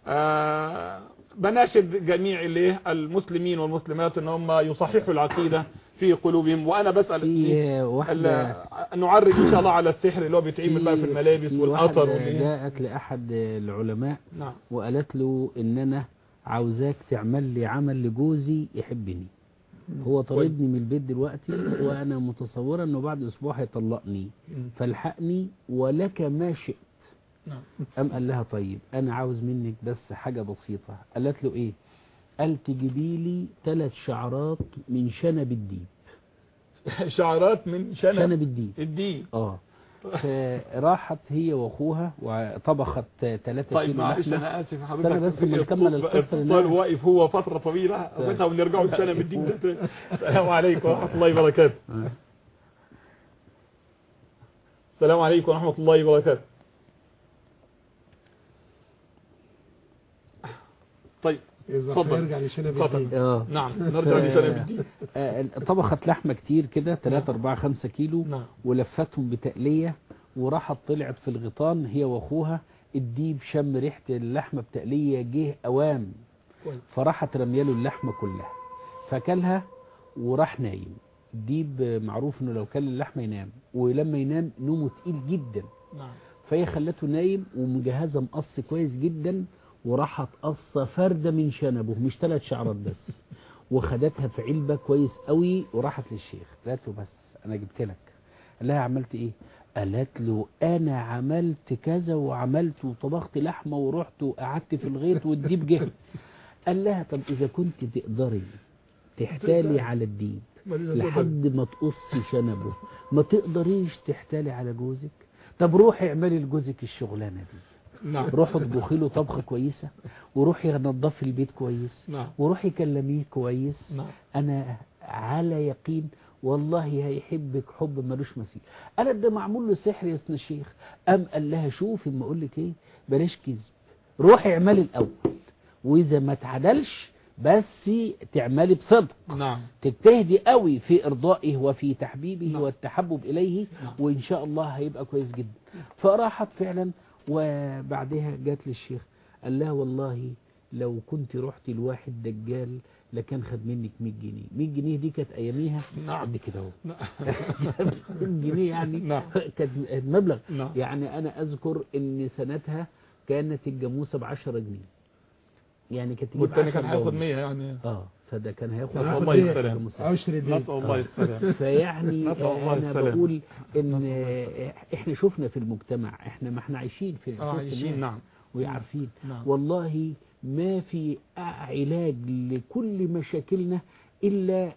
آه، بناشد جميع الايه المسلمين والمسلمات إن هم يصححوا العقيدة في قلوبهم وأنا بسأل في واحدة ال- نعرج إن شاء الله على السحر اللي هو بيتعمل بقى في الملابس والإيه. جاءت لأحد العلماء نعم. وقالت له إن أنا عاوزاك تعمل لي عمل لجوزي يحبني. هو طردني من البيت دلوقتي وأنا متصورة إنه بعد أسبوع هيطلقني. فالحقني ولك ما شئت. نعم. أم قال لها طيب أنا عاوز منك بس حاجة بسيطة. قالت له إيه؟ قال تجيبي لي ثلاث شعرات من شنب الديب. [laughs] شعرات من شنب شنب الديب. الدين آه. فراحت هي واخوها وطبخت ثلاثة طيب كيلو معلش أنا آسف حضرتك. بس نكمل الطب- القصة اتصال لأنها- واقف هو فترة طويلة. وإنت ونرجعوا لشنب الدين ده [laughs] تاني. السلام عليكم ورحمة الله وبركاته. السلام عليكم ورحمة الله وبركاته. طيب اتفضل. لشنب اتفضل. الدين آه. نعم نرجع لشنب الدين آه، طبخت لحمة كتير كده 3 4 5 كيلو نعم. ولفتهم بتقلية وراحت طلعت في الغيطان هي وأخوها الديب شم ريحة اللحمة بتقلية جه أوام. فراحت رمياله اللحمة كلها. فكلها وراح نايم. الديب معروف إنه لو كل اللحمة ينام ولما ينام نومه تقيل جدا. نعم. فهي خلته نايم ومجهزة مقص كويس جدا وراحت قصة فرده من شنبه مش ثلاث شعرات بس. وخدتها في علبة كويس قوي وراحت للشيخ. قالت له بس أنا جبت لك. قال لها عملت إيه؟ قالت له أنا عملت كذا وعملت وطبخت لحمة ورحت وقعدت في الغيط والديب جه. قال لها طب إذا كنت تقدري تحتالي على الديب لحد ما تقصي شنبه. ما تقدريش تحتالي على جوزك؟ طب روحي اعملي لجوزك الشغلانة دي. نعم. روحي اطبخي له طبخة كويسة وروحي نظفي البيت كويس نعم. وروحي كلميه كويس. نعم. أنا على يقين والله هيحبك حب ملوش مثيل. أنا ده معمول له سحر يا سيدنا الشيخ. أم قال لها شوفي أما أقول لك إيه بلاش كذب. روحي اعملي الأول. وإذا ما اتعدلش بس تعملي بصدق. نعم. تجتهدي قوي في إرضائه وفي تحبيبه نعم. والتحبب إليه نعم. وإن شاء الله هيبقى كويس جدا. فراحت فعلا وبعدها جات للشيخ قال لها والله لو كنت رحت لواحد دجال لكان خد منك 100 جنيه 100 جنيه دي كانت أياميها نعم. قد كده أهو نعم. [laughs] 100 جنيه يعني نعم. كانت مبلغ نعم. يعني أنا أذكر إن سنتها كانت الجاموسة ب 10 جنيه يعني كانت تجيب والتاني كان 10 هياخد جواميس. 100 يعني آه فده كان هياخد الله؟ السلام. عشر نسأل الله السلام فيعني الله أنا. بقول إن الله إحنا شفنا في المجتمع إحنا ما إحنا عايشين في آه وسط عايشين نعم وعارفين نعم. والله ما في علاج لكل مشاكلنا إلا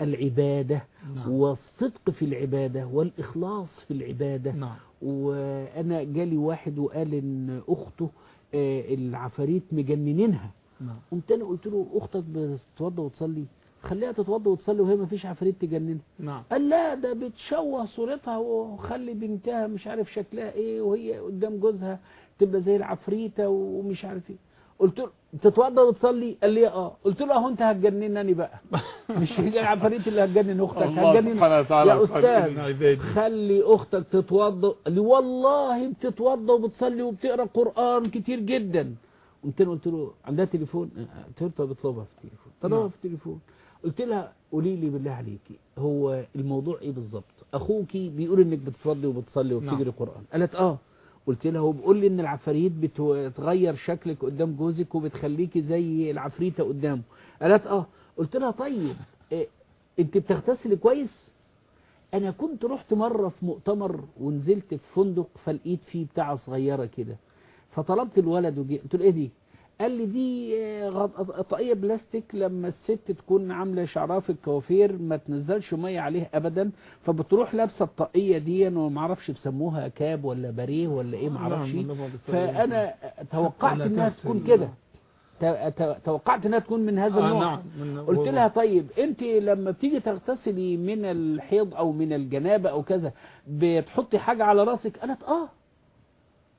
العبادة نعم. والصدق في العبادة والإخلاص في العبادة نعم وأنا جالي واحد وقال إن أخته آه، العفاريت مجننينها نعم قمت أنا قلت له أختك بتتوضى وتصلي؟ خليها تتوضى وتصلي وهي ما فيش عفاريت تجننها. نعم. قال لا ده بتشوه صورتها وخلي بنتها مش عارف شكلها إيه وهي قدام جوزها تبقى زي العفريتة ومش عارف إيه. قلت له تتوضى وتصلي؟ قال لي آه. قلت له أهو أنت هتجننني بقى. [laughs] مش هي العفاريت اللي هتجنن أختك هتجنن. يا أستاذ. خلي أختك تتوضى. قال لي والله بتتوضى وبتصلي وبتقرأ قرآن كتير جدا. قلت له قلت له عندها تليفون؟ قلت له طب اطلبها في التليفون. طلبها نعم. في التليفون. قلت لها قولي لي بالله عليكي هو الموضوع إيه بالظبط؟ اخوكي بيقول إنك بتتوضي وبتصلي وبتجري نعم. قرآن. قالت آه. قلت لها هو بيقول لي إن العفاريت بتغير شكلك قدام جوزك وبتخليكي زي العفريتة قدامه. قالت آه. قلت لها طيب إيه أنت بتغتسلي كويس؟ أنا كنت رحت مرة في مؤتمر ونزلت في فندق فلقيت فيه بتاعة صغيرة كده. فطلبت الولد وجي قلت له إيه دي؟ قال لي دي آه، طاقية بلاستيك لما الست تكون عاملة شعرها في الكوافير ما تنزلش مية عليها ابدا فبتروح لابسة الطاقية دي وما أعرفش بيسموها cap ولا باريه ولا إيه ما أعرفش نعم، بالسلامة. فأنا توقعت إنها. تكون كده. توقعت إنها تكون من هذا آه النوع. نعم قلت لها طيب أنت لما بتيجي تغتسلي من الحيض أو من الجنابة أو كذا بتحطي حاجة على رأسك؟ قالت آه.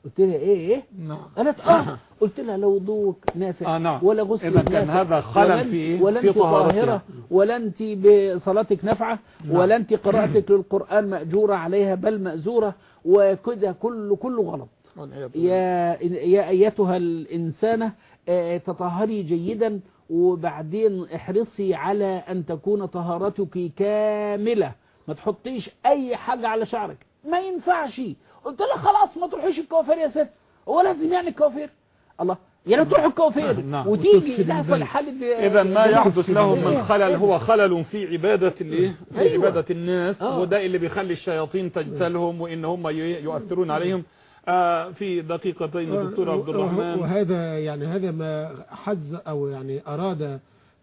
قلت لها إيه إيه نعم قالت آه قلت لها لا وضوءك نافع آه نعم. ولا غسل إذا كان هذا خلل في إيه؟ ولا في انت. طاهرة ولا أنت بصلاتك نافعة نعم. ولا أنت قراءتك [coughs] للقرآن مأجورة عليها بل مأزورة وكده كله كله غلط. يا يا أيتها الانسانه آه، تطهري جيدا وبعدين احرصي على أن تكون طهارتك كاملة ما تحطيش أي حاجة على شعرك ما ينفعش قلت لها خلاص ما تروحيش الكوافير يا ست هو لازم يعني الكوافير الله يعني تروح الكوافير نعم. وتيجي تحصل. حاله إذا ما يحدث لهم من؟ خلل هو خلل في عبادة الإيه؟ في أيوة. عبادة الناس آه. وده اللي بيخلي الشياطين تجتلهم وإن هم يؤثرون عليهم آه في دقيقتين الدكتور عبد الرحمن وهذا يعني هذا ما حز أو يعني أراد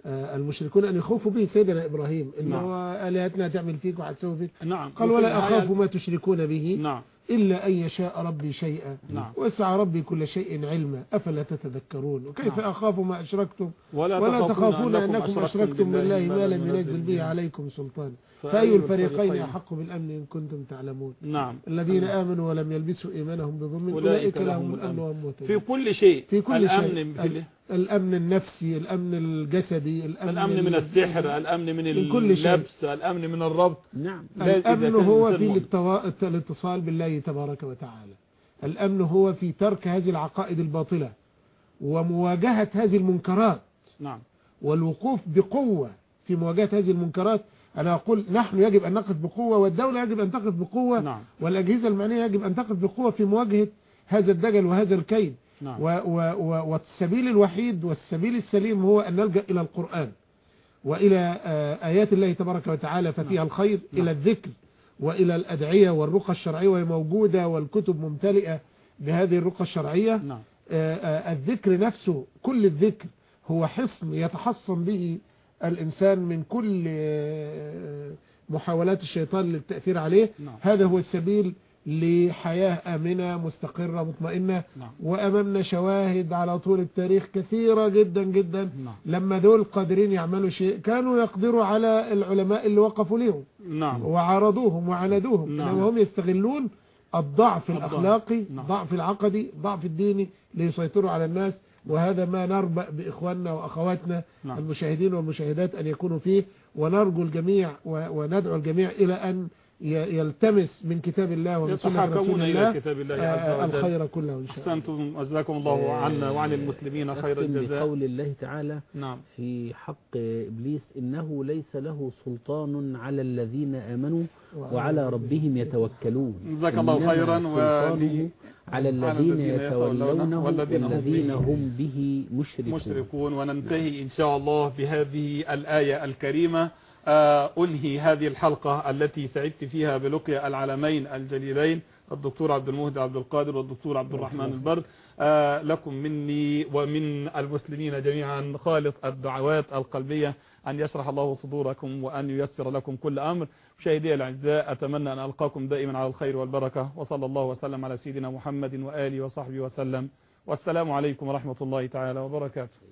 آه، المشركون أن يخوفوا به سيدنا إبراهيم إن نعم. آلهتنا تعمل فيك وهتسوي فيك نعم قال ولا أخاف ما تشركون به نعم إلا أن يشاء ربي شيئا نعم. وسع ربي كل شيء علما. أفلا تتذكرون؟ وكيف نعم. أخاف ما أشركتم؟ ولا, ولا تخافون أنكم أشركتم بالله ما لم ينزل ينزل به. عليكم سلطان. فأي الفريقين؟ أحق بالأمن إن كنتم تعلمون؟ نعم. الذين آمنوا ولم يلبسوا إيمانهم بظلم أولئك لهم الأمن. وهم في كل شيء. في كل الأمن شيء. الأمن النفسي الأمن الجسدي الأمن, الأمن من ال- السحر الأمن من من كل شيء. اللبس الأمن من الربط. نعم. الأمن هو في الاتصال بالله تبارك وتعالى. الأمن هو في ترك هذه العقائد الباطلة ومواجهة هذه المنكرات. نعم. والوقوف بقوة في مواجهة هذه المنكرات أنا أقول نحن يجب أن نقف بقوة والدولة يجب أن تقف بقوة نعم. والأجهزة المعنية يجب أن تقف بقوة في مواجهة هذا الدجل وهذا الكيد. نعم. و و و والسبيل الوحيد والسبيل السليم هو أن نلجأ إلى القرآن وإلى آه، آيات الله تبارك وتعالى ففيها الخير نعم. إلى الذكر وإلى الأدعية والرقى الشرعية وهي موجودة والكتب ممتلئة بهذه الرقى الشرعية. نعم. آه، آه، الذكر نفسه كل الذكر هو حصن يتحصن به الإنسان من كل آه، محاولات الشيطان للتأثير عليه نعم. هذا هو السبيل لحياة آمنة مستقرة مطمئنة. نعم. وأمامنا شواهد على طول التاريخ كثيرة جدا جدا. نعم. لما دول قادرين يعملوا شيء كانوا يقدروا على العلماء اللي وقفوا لهم نعم. وعارضوهم وعاندوهم. نعم. هم يستغلون الضعف. الأخلاقي نعم. الضعف العقدي الضعف الديني ليسيطروا على الناس. وهذا ما نربأ بإخواننا وأخواتنا نعم. المشاهدين والمشاهدات أن يكونوا فيه ونرجو الجميع وندعو الجميع إلى أن يلتمس من كتاب الله ومن سنة رسول يتحاكمون الله كتاب الله آه، عز وجل. الخير كله إن شاء الله. أحسنتم وجزاكم الله عنا وعن المسلمين خير أختم الجزاء. بقول الله تعالى نعم. في حق إبليس إنه ليس له سلطان على الذين آمنوا وعلى ربهم يتوكلون. جزاك الله خيرا ولي على الذين يتولونه والذين هم به مشركون. مشركون. وننتهي إن شاء الله بهذه الآية الكريمة. آه، أنهي هذه الحلقة التي سعدت فيها بلقيا العالمين الجليلين الدكتور عبد المهدي عبد القادر والدكتور عبد الرحمن البرد. آه، لكم مني ومن المسلمين جميعا خالص الدعوات القلبية أن يشرح الله صدوركم وأن ييسر لكم كل أمر. مشاهدي الأعزاء أتمنى أن ألقاكم دائما على الخير والبركة وصلى الله وسلم على سيدنا محمد وآله وصحبه وسلم. والسلام عليكم ورحمة الله تعالى وبركاته.